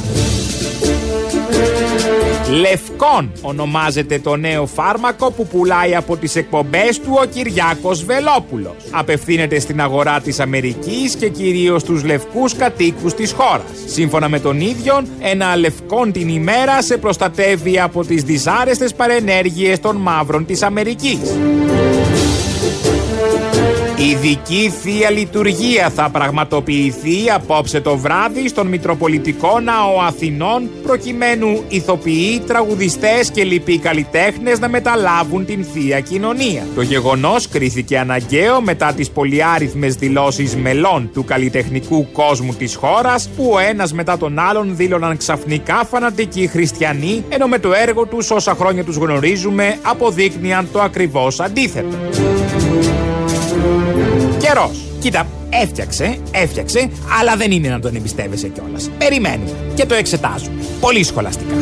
Λευκόν ονομάζεται το νέο φάρμακο που πουλάει από τις εκπομπές του ο Κυριάκος Βελόπουλος. Απευθύνεται στην αγορά της Αμερικής και κυρίως τους λευκούς κατοίκους της χώρας. Σύμφωνα με τον ίδιο, ένα λευκόν την ημέρα σε προστατεύει από τις δυσάρεστες παρενέργειες των μαύρων της Αμερικής. Ειδική Θεία Λειτουργία θα πραγματοποιηθεί απόψε το βράδυ στον Μητροπολιτικό Ναό Αθηνών προκειμένου ηθοποιοί, τραγουδιστές και λοιποί καλλιτέχνες να μεταλάβουν την Θεία Κοινωνία. Το γεγονός κρίθηκε αναγκαίο μετά τις πολυάριθμες δηλώσεις μελών του καλλιτεχνικού κόσμου της χώρας που ο ένας μετά τον άλλον δήλωναν ξαφνικά φανατικοί χριστιανοί ενώ με το έργο τους όσα χρόνια τους γνωρίζουμε αποδείκνυαν το ακριβώς αντίθετο. Καιρός. Κοίτα, έφτιαξε, έφτιαξε, αλλά δεν είναι να τον εμπιστεύεσαι κιόλας. Περιμένουμε και το εξετάζουμε. Πολύ σχολαστικά.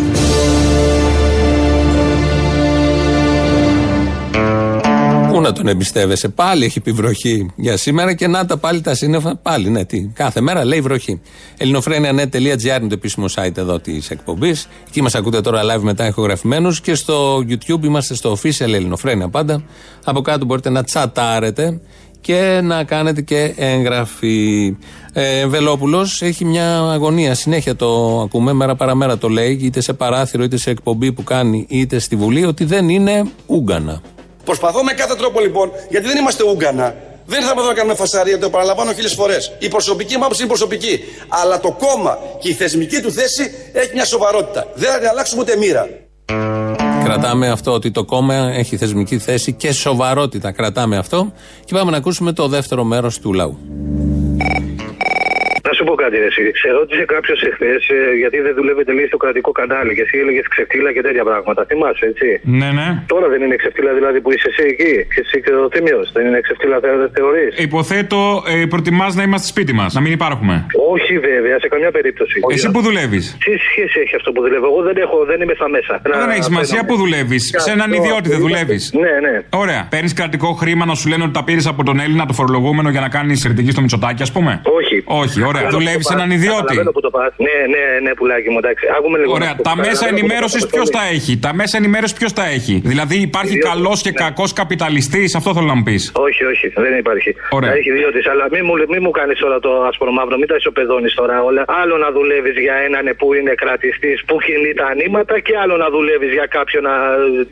Πού να τον εμπιστεύεσαι; Πάλι έχει πει βροχή για σήμερα και να τα πάλι τα σύννεφα. Πάλι, ναι, τι. Κάθε μέρα λέει βροχή. ελληνοφρένια.net.gr είναι το επίσημο site εδώ της εκπομπής. Εκεί μας ακούτε τώρα live μετά ηχογραφημένους και στο YouTube είμαστε στο official Ελληνοφρένια πάντα. Από κάτω μπορείτε να τσατάρετε και να κάνετε και εγγραφή. Ε, Βελόπουλος έχει μια αγωνία. Συνέχεια το ακούμε, μέρα παραμέρα το λέει, είτε σε παράθυρο, είτε σε εκπομπή που κάνει, είτε στη Βουλή, ότι δεν είναι Ούγκανα. Προσπαθώ με κάθε τρόπο λοιπόν, γιατί δεν είμαστε Ούγκανα. Δεν ήρθαμε εδώ να κάνουμε φασαρία, το παραλαμβάνω χίλιες φορές. Η προσωπική μου άποψη είναι προσωπική. Αλλά το κόμμα και η θεσμική του θέση έχει μια σοβαρότητα. Δεν θα την αλλάξουμε ούτε μοίρα. Κρατάμε αυτό ότι το κόμμα έχει θεσμική θέση και σοβαρότητα. Κρατάμε αυτό και πάμε να ακούσουμε το δεύτερο μέρος του λαού. Να σου πω κάτι, ρε, εσύ. Σε ρώτησε κάποιος εχθές γιατί δεν δουλεύετε λέει στο κρατικό κανάλι και εσύ έλεγες ξεφτύλα και τέτοια πράγματα. Θυμάσαι, έτσι; Ναι, ναι. Τώρα δεν είναι ξεφτύλα δηλαδή που είσαι εσύ εκεί. Και εσύ και ο Θήμιος. Δεν είναι ξεφτύλα, δεν θεωρείς; Υποθέτω, ε, προτιμάς να είμαστε σπίτι μας, να μην υπάρχουμε. Όχι βέβαια, σε καμιά περίπτωση. Εσύ που δουλεύεις. Τι σχέση έχει αυτό που δουλεύω; Εγώ δεν, έχω, δεν είμαι στα μέσα. Δεν έχεις σημασία που δουλεύεις. Σε έναν ιδιότητα δεν δουλεύεις. Ναι, ναι. Ωραία. Παίρνεις κρατικό χρήμα να σου λένε ότι τα πήρες από τον Έλληνα, το φορολογούμενο για να κάνεις κριτική στο Μητσοτάκι, ας πούμε; Όχι. Όχι, ωραία. Καταλαβαίνω Δουλεύεις που σε πας. έναν ιδιώτη. Καταλαβαίνω που το πας. Ναι, ναι, ναι, πουλάκι μου, εντάξει. Άκουμε λίγο. Ωραία. να σου πω. Τα μέσα Καταλαβαίνω που ενημέρωσης το ποιος πας. τα έχει; Τα μέσα ενημέρωσης ποιος τα έχει; Δηλαδή υπάρχει Ιδιώτης, καλός και ναι. κακός καπιταλιστής, αυτό θέλω να μου πεις. Όχι, όχι, δεν υπάρχει. Ωραία. Έχει ιδιώτης, αλλά μην μου, μη μου κάνεις όλα το άσπρο μαύρο, μην τα ισοπεδώνει τώρα όλα. Άλλο να δουλεύεις για έναν που είναι κρατιστής, που κινεί τα νήματα και άλλο να δουλεύεις για κάποιον να,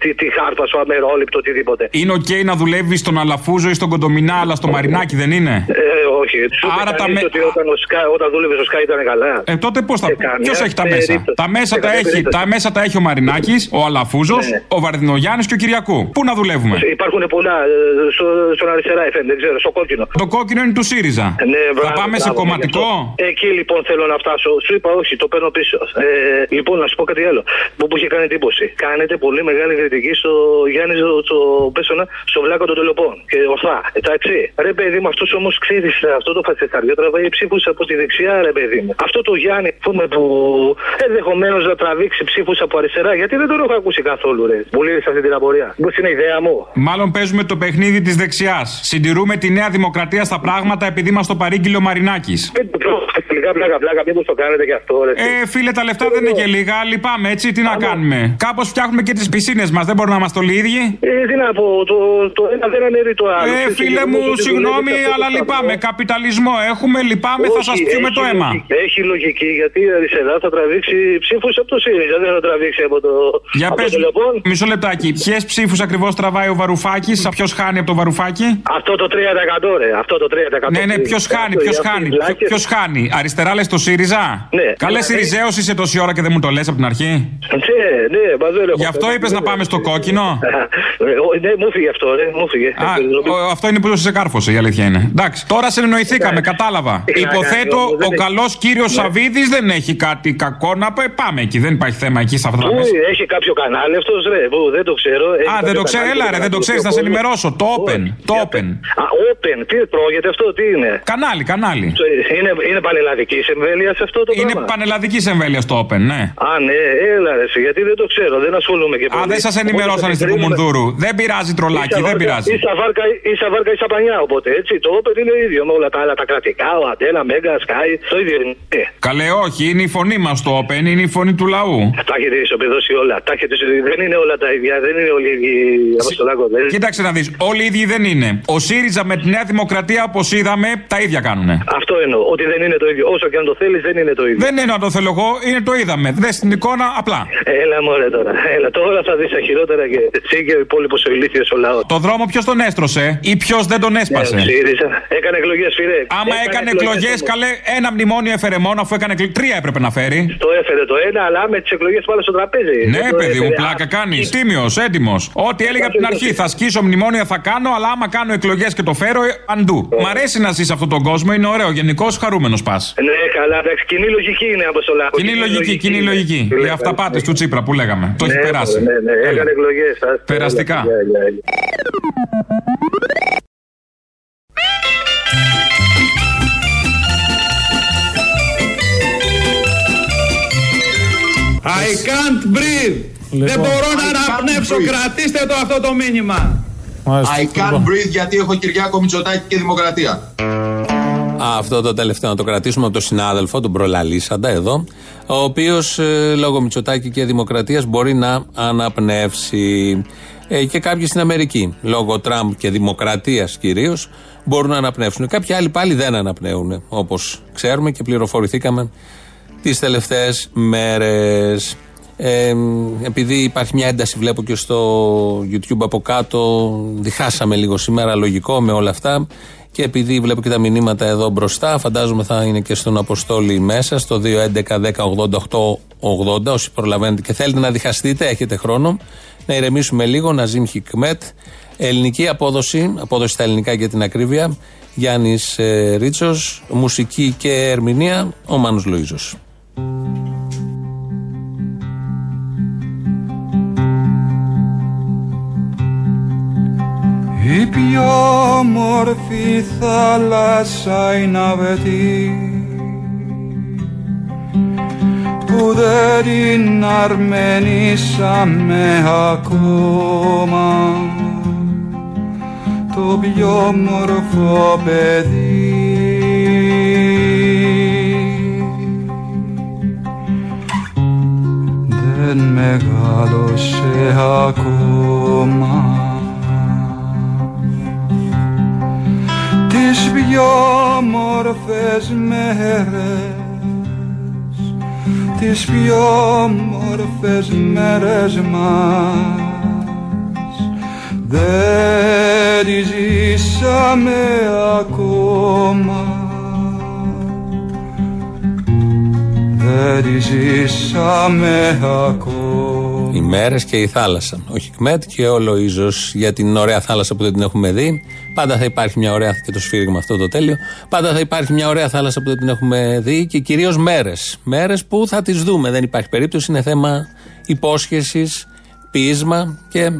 τη, τη χάρπα σου αμερόληπτο, οτιδήποτε. Είναι οκ να δουλεύεις στον Αλαφούζο ή στον Κοντομινά, αλλά στο Μαρινάκι δεν είναι; Ε, όχι. Σου Άρα Άρα τα τα με- ότι όταν, ο Sky, όταν δούλευε στο Sky ήταν καλά. Ε, τότε πώς θα. Σε καμιά Ποιος έχει τα μέσα; περίπτωση. Τα μέσα Σε τα καμιά έχει, περίπτωση. τα μέσα τα έχει ο Μαρινάκης, ο Αλαφούζος, Ναι. ο Βαρδινογιάννης και ο Κυριακού. Πού να δουλεύουμε; Υπάρχουν πολλά ε, στο, στον αριστερά FM, δεν ξέρω, στο κόκκινο. Το κόκκινο είναι του ΣΥΡΙΖΑ. Ναι, θα μπράβο, πάμε σε μπράβο, κομματικό; γι' αυτό. Εκεί λοιπόν θέλω να φτάσω. Σου είπα όχι, το παίρνω πίσω. Ε, λοιπόν, να σου πω κάτι άλλο που μου είχε κάνει εντύπωση. Κάνετε πολύ μεγάλη κριτική στο Γιάννη το, το Πέσονα, στο βλάκο των τελοπών. Και ορθά, εντάξει. Ρε παιδί μου, αυτός όμως ξέρει, αυτό το φασισταριό τραβάει ψήφους από τη δεξιά, ρε παιδί μου. Αυτό το Γιάννη πούμε, που ενδεχομένως να τραβήξει ψήφους από αριστερά, γιατί δεν τον έχω ακούσει καθόλου, ρε. Μου λέει σε αυτή την απορία. Πώς είναι η ιδέα μου; Μάλλον παίζουμε το παιχνίδι της δεξιάς. Συντηρούμε τη νέα δημοκρατία στα πράγματα επειδή μας το παρήγγειλε ο Μαρινάκης. Τελικά πλάκα πλάκα, μήπως το κάνετε και αυτό, ρε. Ε, φίλε, τα λεφτά δεν είναι και λίγα. Λυπάμαι, έτσι, τι να κάνουμε. Κάπως φτιάχνουμε και τις πισίνες μας, δεν μπορούμε να είμαστε όλοι οι ίδιοι. Ε, τι να πω, το, το ένα δεν αναιρεί το άλλο. Ε, Ξέρεις, φίλε και μου, εγώ το συγγνώμη, δουλεύει αλλά αυτό το λυπάμαι. σταθμό. Καπιταλισμό έχουμε, λυπάμαι, θα Όχι, σα πιούμε έχει το αίμα. λογική. Έχει λογική γιατί η αριστερά θα τραβήξει ψήφους από το ΣΥΡΙΖΑ, δεν θα τραβήξει από το. Για από πες, το λοιπόν. μισό λεπτάκι. Ποιες ψήφους ακριβώς τραβάει ο Βαρουφάκης, ποιος χάνει από το Βαρουφάκη. Αυτό το 3% ρε, αυτό το 3%. Ναι, ναι, ποιος χάνει, ποιος χάνει. Ποιο χάνει. Αριστερά λες το ΣΥΡΙΖΑ; Ναι. Καλέ Ναι. Σιριζέος είσαι τόση ώρα και δεν μου το λες από την αρχή; Ναι, ναι, μα δεν έχω. Γι' αυτό είπες να πάμε στο κόκκινο; Ε, ο- Ναι, μου φύγε αυτό, ρε, μου φύγε. Α, ο- αυτό είναι που σε κάρφωσε, η αλήθεια είναι. Εντάξει, τώρα συνεννοηθήκαμε, κατάλαβα. Τι να Υποθέτω κάνει, όμως, δεν ο έχει- καλός κύριος Ναι. Σαββίδης δεν έχει κάτι κακό να πει. Πάμε εκεί, δεν υπάρχει θέμα εκεί σε αυτά τα Πού μέσα. έχει κάποιο κανάλι αυτό, ρε, που δεν το ξέρω. Έχει Α, δεν κάποιο το ξέρω, κανάλι έλα που ρε, να δεν το ακούσει ξέρεις, ο να σε κόσμος. ενημερώσω. Το Open. Το Open. Α, open, τι τρώγεται αυτό, τι είναι; Κανάλι, κανάλι. Είναι, είναι πανελλαδική εμβέλεια σε αυτό το Είναι πράγμα; πανελλαδική εμβέλεια το Open, ναι. Α, ναι, έλα ρε, εσύ, γιατί δεν το ξέρω, δεν ασχολούμαι και πολύ. Α, δεν σας ενημερώσανε στην Κουμουνδούρου. Δεν πειράζει τρολάκι, δεν πειράζει. Ίσα βάρκα, ίσα βάρκα, ίσα πανιά, οπότε έτσι. Το Open είναι ίδιο με όλα τα άλλα τα κρατικά, ο Αντένα, Μέγκα, Sky, Sky. Το ίδιο είναι. Καλέ, όχι, είναι η φωνή μας το Open, είναι η φωνή του λαού. Τα έχετε ισοπεδώσει όλα. Τα έχετε... Δεν είναι όλα τα ίδια. Δεν είναι όλοι οι ίδιοι. Αποστολάκο. Δεν... Κοίταξε να δεις, όλοι οι ίδιοι δεν είναι. Ο ΣΥΡΙΖΑ με τη Νέα Δημοκρατία, όπως είδαμε, τα ίδια κάνουν. Αυτό εννοώ. Ότι δεν είναι το ίδιο. Όσο και αν το θέλεις, δεν είναι το ίδιο. Δεν είναι να το θέλω εγώ, είναι το είδαμε. Δες την εικόνα απλά. Έλα μωρέ τώρα. Έλα, τώρα θα δεις τα χειρότερα και εσύ και ο υπόλοιπος ο ηλίθιος ο λαός. Το δρόμο ποιος τον έστρωσε ή ποιος δεν τον έσπασε. Ναι, ο ΣΥΡΙΖΑ έκανε εκλογές, φίλε. Άμα έκανε εκλογές, καλέ, ένα μνημόνιο έφερε μόνο αφού έκανε εκλογέ. Τρία έπρεπε να φέρει. Το έφερε το ένα, αλλά με τις εκλογές πάλι στο τραπέζι. Ναι, Δεν το παιδί μου, έφερε. πλάκα κάνεις. Τίμιος, έτοιμος. Ό,τι έλεγα από την αρχή, θα σκίσω μνημόνια θα κάνω, αλλά άμα κάνω εκλογές και το φέρω, ε, αντού. Μ' αρέσει να ζεις σε αυτόν τον κόσμο, είναι ωραίο. Γενικώ χαρούμενος πας. Ναι, καλά, εντάξει, κοινή λογική είναι από σολά. Κοινή λογική, κοινή λογική. Οι αυταπάτες του Τσίπρα που λέγαμε. Το έχει Ναι, περάσει. Ναι, ναι, Έλα. έκανε εκλογές. Περαστικά. I can't breathe. Δεν μπορώ να αναπνεύσω. Κρατήστε το αυτό το μήνυμα. I can't breathe γιατί έχω Κυριάκο Μητσοτάκη και Δημοκρατία. Αυτό το τελευταίο να το κρατήσουμε από τον συνάδελφο, τον προλαλήσαντα εδώ, ο οποίος λόγω Μητσοτάκη και Δημοκρατίας μπορεί να αναπνεύσει. Ε, και κάποιοι στην Αμερική, λόγω Τραμπ και Δημοκρατίας κυρίως, μπορούν να αναπνεύσουν. Κάποιοι άλλοι πάλι δεν αναπνέουν, όπως ξέρουμε και πληροφορηθήκαμε τις τελευταίες μέρες. Ε, επειδή υπάρχει μια ένταση, βλέπω και στο YouTube από κάτω, διχάσαμε λίγο σήμερα, λογικό με όλα αυτά. Και επειδή βλέπω και τα μηνύματα εδώ μπροστά, φαντάζομαι θα είναι και στον Αποστόλη μέσα, στο 2.11.10.80.880. Όσοι προλαβαίνετε και θέλετε να διχαστείτε, έχετε χρόνο. Να ηρεμήσουμε λίγο, να ζήμ χικμέτ. Ελληνική απόδοση, απόδοση στα ελληνικά για την ακρίβεια. Γιάννης ε, Ρίτσος, μουσική και ερμηνεία, ο Μάνος Λοίζος. Η πιο όμορφη θάλασσα είναι αβετή που δεν την αρμενήσαμε ακόμα. Το πιο όμορφο παιδί δεν μεγάλωσε ακόμα. Τις πιο όμορφες μέρες τις πιο όμορφες μέρες μας δεν τις ζήσαμε ακόμα δεν τις ζήσαμε ακόμα Οι μέρες και η θάλασσα. Ο Χικμέτ και ο Λοίζο για την ωραία θάλασσα που δεν την έχουμε δει. Πάντα θα υπάρχει μια ωραία. και το σφύριγμα αυτό το τέλειο. Πάντα θα υπάρχει μια ωραία θάλασσα που δεν την έχουμε δει και κυρίως μέρες. Μέρες που θα τις δούμε. Δεν υπάρχει περίπτωση. Είναι θέμα υπόσχεσης, πείσμα και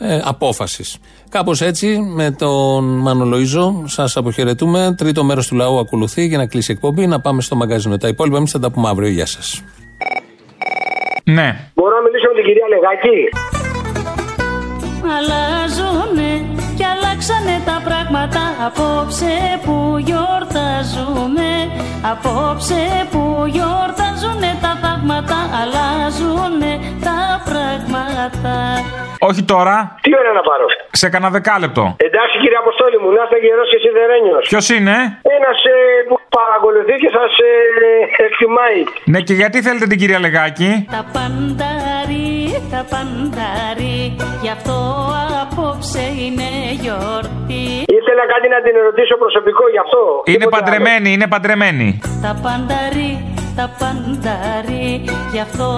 ε, απόφασης. Κάπως έτσι με τον Μάνο Λοίζο σας αποχαιρετούμε. Τρίτο μέρος του λαού ακολουθεί για να κλείσει η εκπομπή. Να πάμε στο μαγκαζίνο. Τα υπόλοιπα εμείς θα τα πούμε αύριο. Γεια σας. Ναι. Μπορώ να μιλήσω με την κυρία Λεγάκη; Αλλάζουνε και αλλάξανε τα πράγματα απόψε που γιορτάζουμε Απόψε που γιορτάζουνε τα θαύματα αλλάζουνε τα πράγματα Όχι τώρα. Τι ώρα να πάρω. Σε κανένα δεκάλεπτο. Εντάξει κύριε Αποστόλη μου, να είστε γερός και σιδερένιος. Ποιος είναι; Ένας ε, που παρακολουθεί και σας ε, εκτιμάει. Ναι, και γιατί θέλετε την κυρία Λεγάκη; Τα πανταρί, τα πανταρί Γι' αυτό απόψε είναι γιορτή Ήθελα κάτι να την ερωτήσω προσωπικό γι' αυτό. Είναι Τίποτα παντρεμένη, είναι παντρεμένη. Τα πανταρί, τα πανταρί Γι' αυτό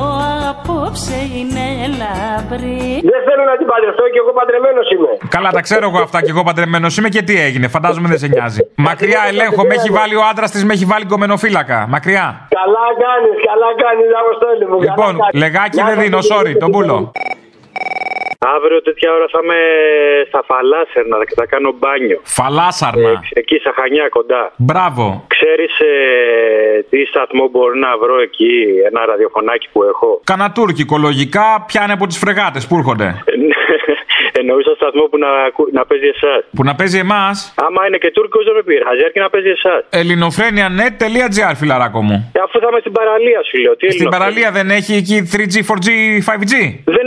απόψε είναι λαμπρή Δεν θέλω να την παντρευτώ και εγώ παντρεμένος είμαι. Καλά, τα ξέρω εγώ αυτά και εγώ παντρεμένος είμαι και τι έγινε. Φαντάζομαι δεν σε νοιάζει. Μακριά ελέγχω, με έχει βάλει ο άντρας της, με έχει βάλει κομμενοφύλακα. Μακριά. Καλά κάνεις, καλά κάνεις Αποστόλη μου. καλά Λοιπόν, κάνεις. λεγάκι Να δεν σας δίνω, ευχαριστώ. sorry, τον πούλο. Αύριο τέτοια ώρα θα είμαι στα Φαλάσσερνα και θα κάνω μπάνιο. Φαλάσσαρνα. Ε, εκεί στα Χανιά κοντά. Μπράβο. Ξέρεις ε, τι σταθμό μπορεί να βρω εκεί, ένα ραδιοφωνάκι που έχω; Κανατούρκικο, λογικά πιάνε από τις φρεγάτες που έρχονται. Εννοούσα σταθμό που να, ακού- να παίζει εσάς. Που να παίζει εμάς. Άμα είναι και Τούρκος δεν με πειράζει, αρκεί να παίζει εσάς. ελληνοφρένια.net.gr, φιλαράκο μου. Αφού θα είμαι στην παραλία, σου λέω. Τι Στην ελληνοφρένεια; παραλία δεν έχει εκεί 3G, 4G, 5G.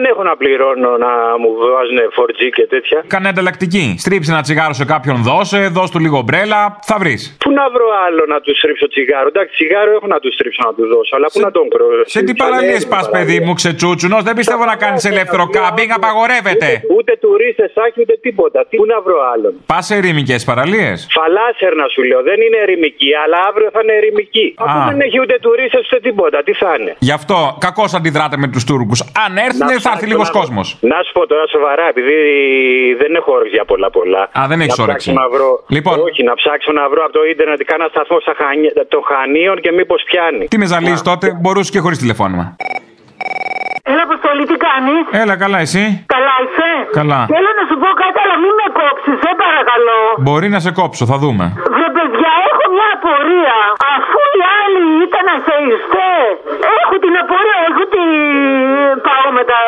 Δεν έχω να πληρώνω να μου βάζουν 4G και τέτοια. Κάνε ανταλλακτική. Στρίψε ένα τσιγάρο σε κάποιον, δώσε, δώσ' του λίγο μπρέλα, θα βρεις. Πού να βρω άλλο να του στρίψω τσιγάρο; Εντάξει, τσιγάρο έχω να του στρίψω να του δώσω, αλλά πού να τον βρω. Σε τι παραλίες πας, παιδί μου, ξετσούτσουνος, δεν πιστεύω να κάνεις ελεύθερο κάμπινγκ, απαγορεύεται. Ούτε τουρίστες άχει ούτε τίποτα. Τι, πού να βρω άλλον; Πας σε ερημικέ παραλίες. Φαλάσσερνα σου λέω. Δεν είναι ερημική, αλλά αύριο θα είναι ερημική. Αφού δεν έχει ούτε τουρίστες ούτε τίποτα. Τι θα είναι; Γι' αυτό κακώς αντιδράτε με τους Τούρκους. Αν έρθουν, Να θα έρθει ψάξω λίγο να- κόσμος. Να σου πω τώρα σοβαρά, επειδή δεν έχω όρεξη για πολλά πολλά. Α, δεν έχεις Να όρεξη. ψάξω Να βρω... Λοιπόν. Όχι, να ψάξω να βρω από το ίντερνετ κάνα σταθμό στα Χανι- των Χανίων και μήπως πιάνει. Τι με ζαλίζεις τότε, μπορούσες και χωρίς τηλεφώνημα. Έλα, Αποστολή, τι κάνεις; Έλα, καλά, εσύ; Καλά είσαι; Καλά. Θέλω να σου πω κάτι, αλλά μην με κόψεις, σε παρακαλώ. Μπορεί να σε κόψω, θα δούμε. Βρε παιδιά, έχω μια απορία. Αφού οι άλλοι ήταν αθεϊστέ, έχω την απορία, έχω την. Πάω με τα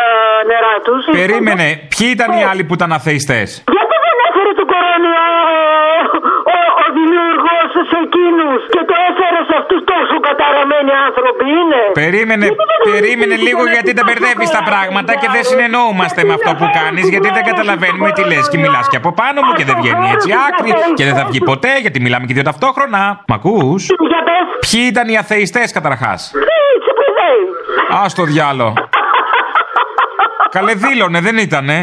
νερά του. Περίμενε, ποιοι ήταν οι άλλοι που ήταν αθεϊστές; Γιατί δεν έφερε τον κορονοϊό ο, ο, ο δημιουργός σε εκείνους και το έφερε σε αυτούς τόσο καταραμένοι άνθρωποι είναι; Περίμενε, περίμενε λίγο γιατί τα μπερδεύεις τα πράγματα και δεν συνεννοούμαστε με αυτό που κάνεις γιατί δεν καταλαβαίνουμε τι λες και μιλάς και από πάνω μου και δεν βγαίνει έτσι άκρη και δεν θα βγει ποτέ γιατί μιλάμε και δύο ταυτόχρονα. Μ' ακούς; Ποιοι ήταν οι αθεϊστές καταρχάς; Α το διάλο. Καλέ δήλωνε, δεν ήτανε.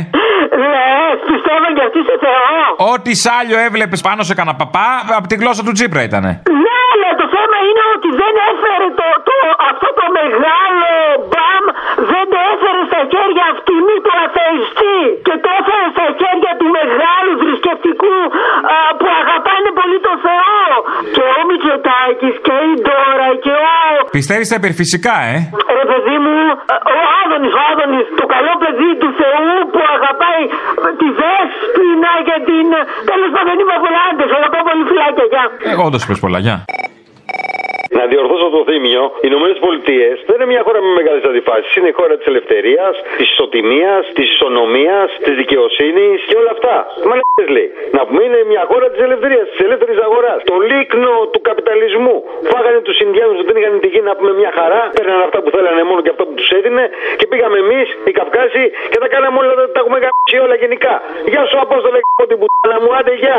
Ναι, πιστεύω και αυτοί σε Θεό. Ό,τι σάλιο έβλεπες πάνω σε κανένα παπά, από τη γλώσσα του Τζίπρα ήτανε. Ναι, αλλά το θέμα είναι ότι δεν έφερε το, το, αυτό το μεγάλο μπαμ, δεν το έφερε στα χέρια αυτού του αθεϊστή και το έφερε στα χέρια του μεγάλου θρησκευτικού α, που αγαπάνε πολύ το Θεό. Και ο Μητσοτάκης και η Ντόρα και ο... Πιστεύεις στα υπερφυσικά, ε; Ρε παιδί μου, ο Άδωνης, ο Άδωνης, το καλό παιδί του Θεού που αγαπάει τη Δέσποινα και την... Τέλος πάντων είπα πολλά, άντες, αγαπάω πολύ φυλάκια, γεια. Εγώ όντως πε πολλά, γεια. Να διορθώσω το θύμιο, οι Ηνωμένες Πολιτείες δεν είναι μια χώρα με μεγάλες αντιφάσεις. Είναι η χώρα της ελευθερίας, της ισοτιμίας, της ισονομίας, της δικαιοσύνης και όλα αυτά. Μα λέει. Να πούμε είναι μια χώρα της ελευθερίας, της ελεύθερης αγοράς. Το λίκνο του καπιταλισμού. Φάγανε τους Ινδιάνους που δεν είχαν τη γη να πούμε μια χαρά. Παίρναν αυτά που θέλανε μόνο και αυτά που τους έδινε. Και πήγαμε εμείς, οι Καυκάσοι, και τα κάναμε όλα, τα έχουμε γαμίσει όλα γενικά. Γεια σου, Απόστολε, την που μου, άντε, γεια.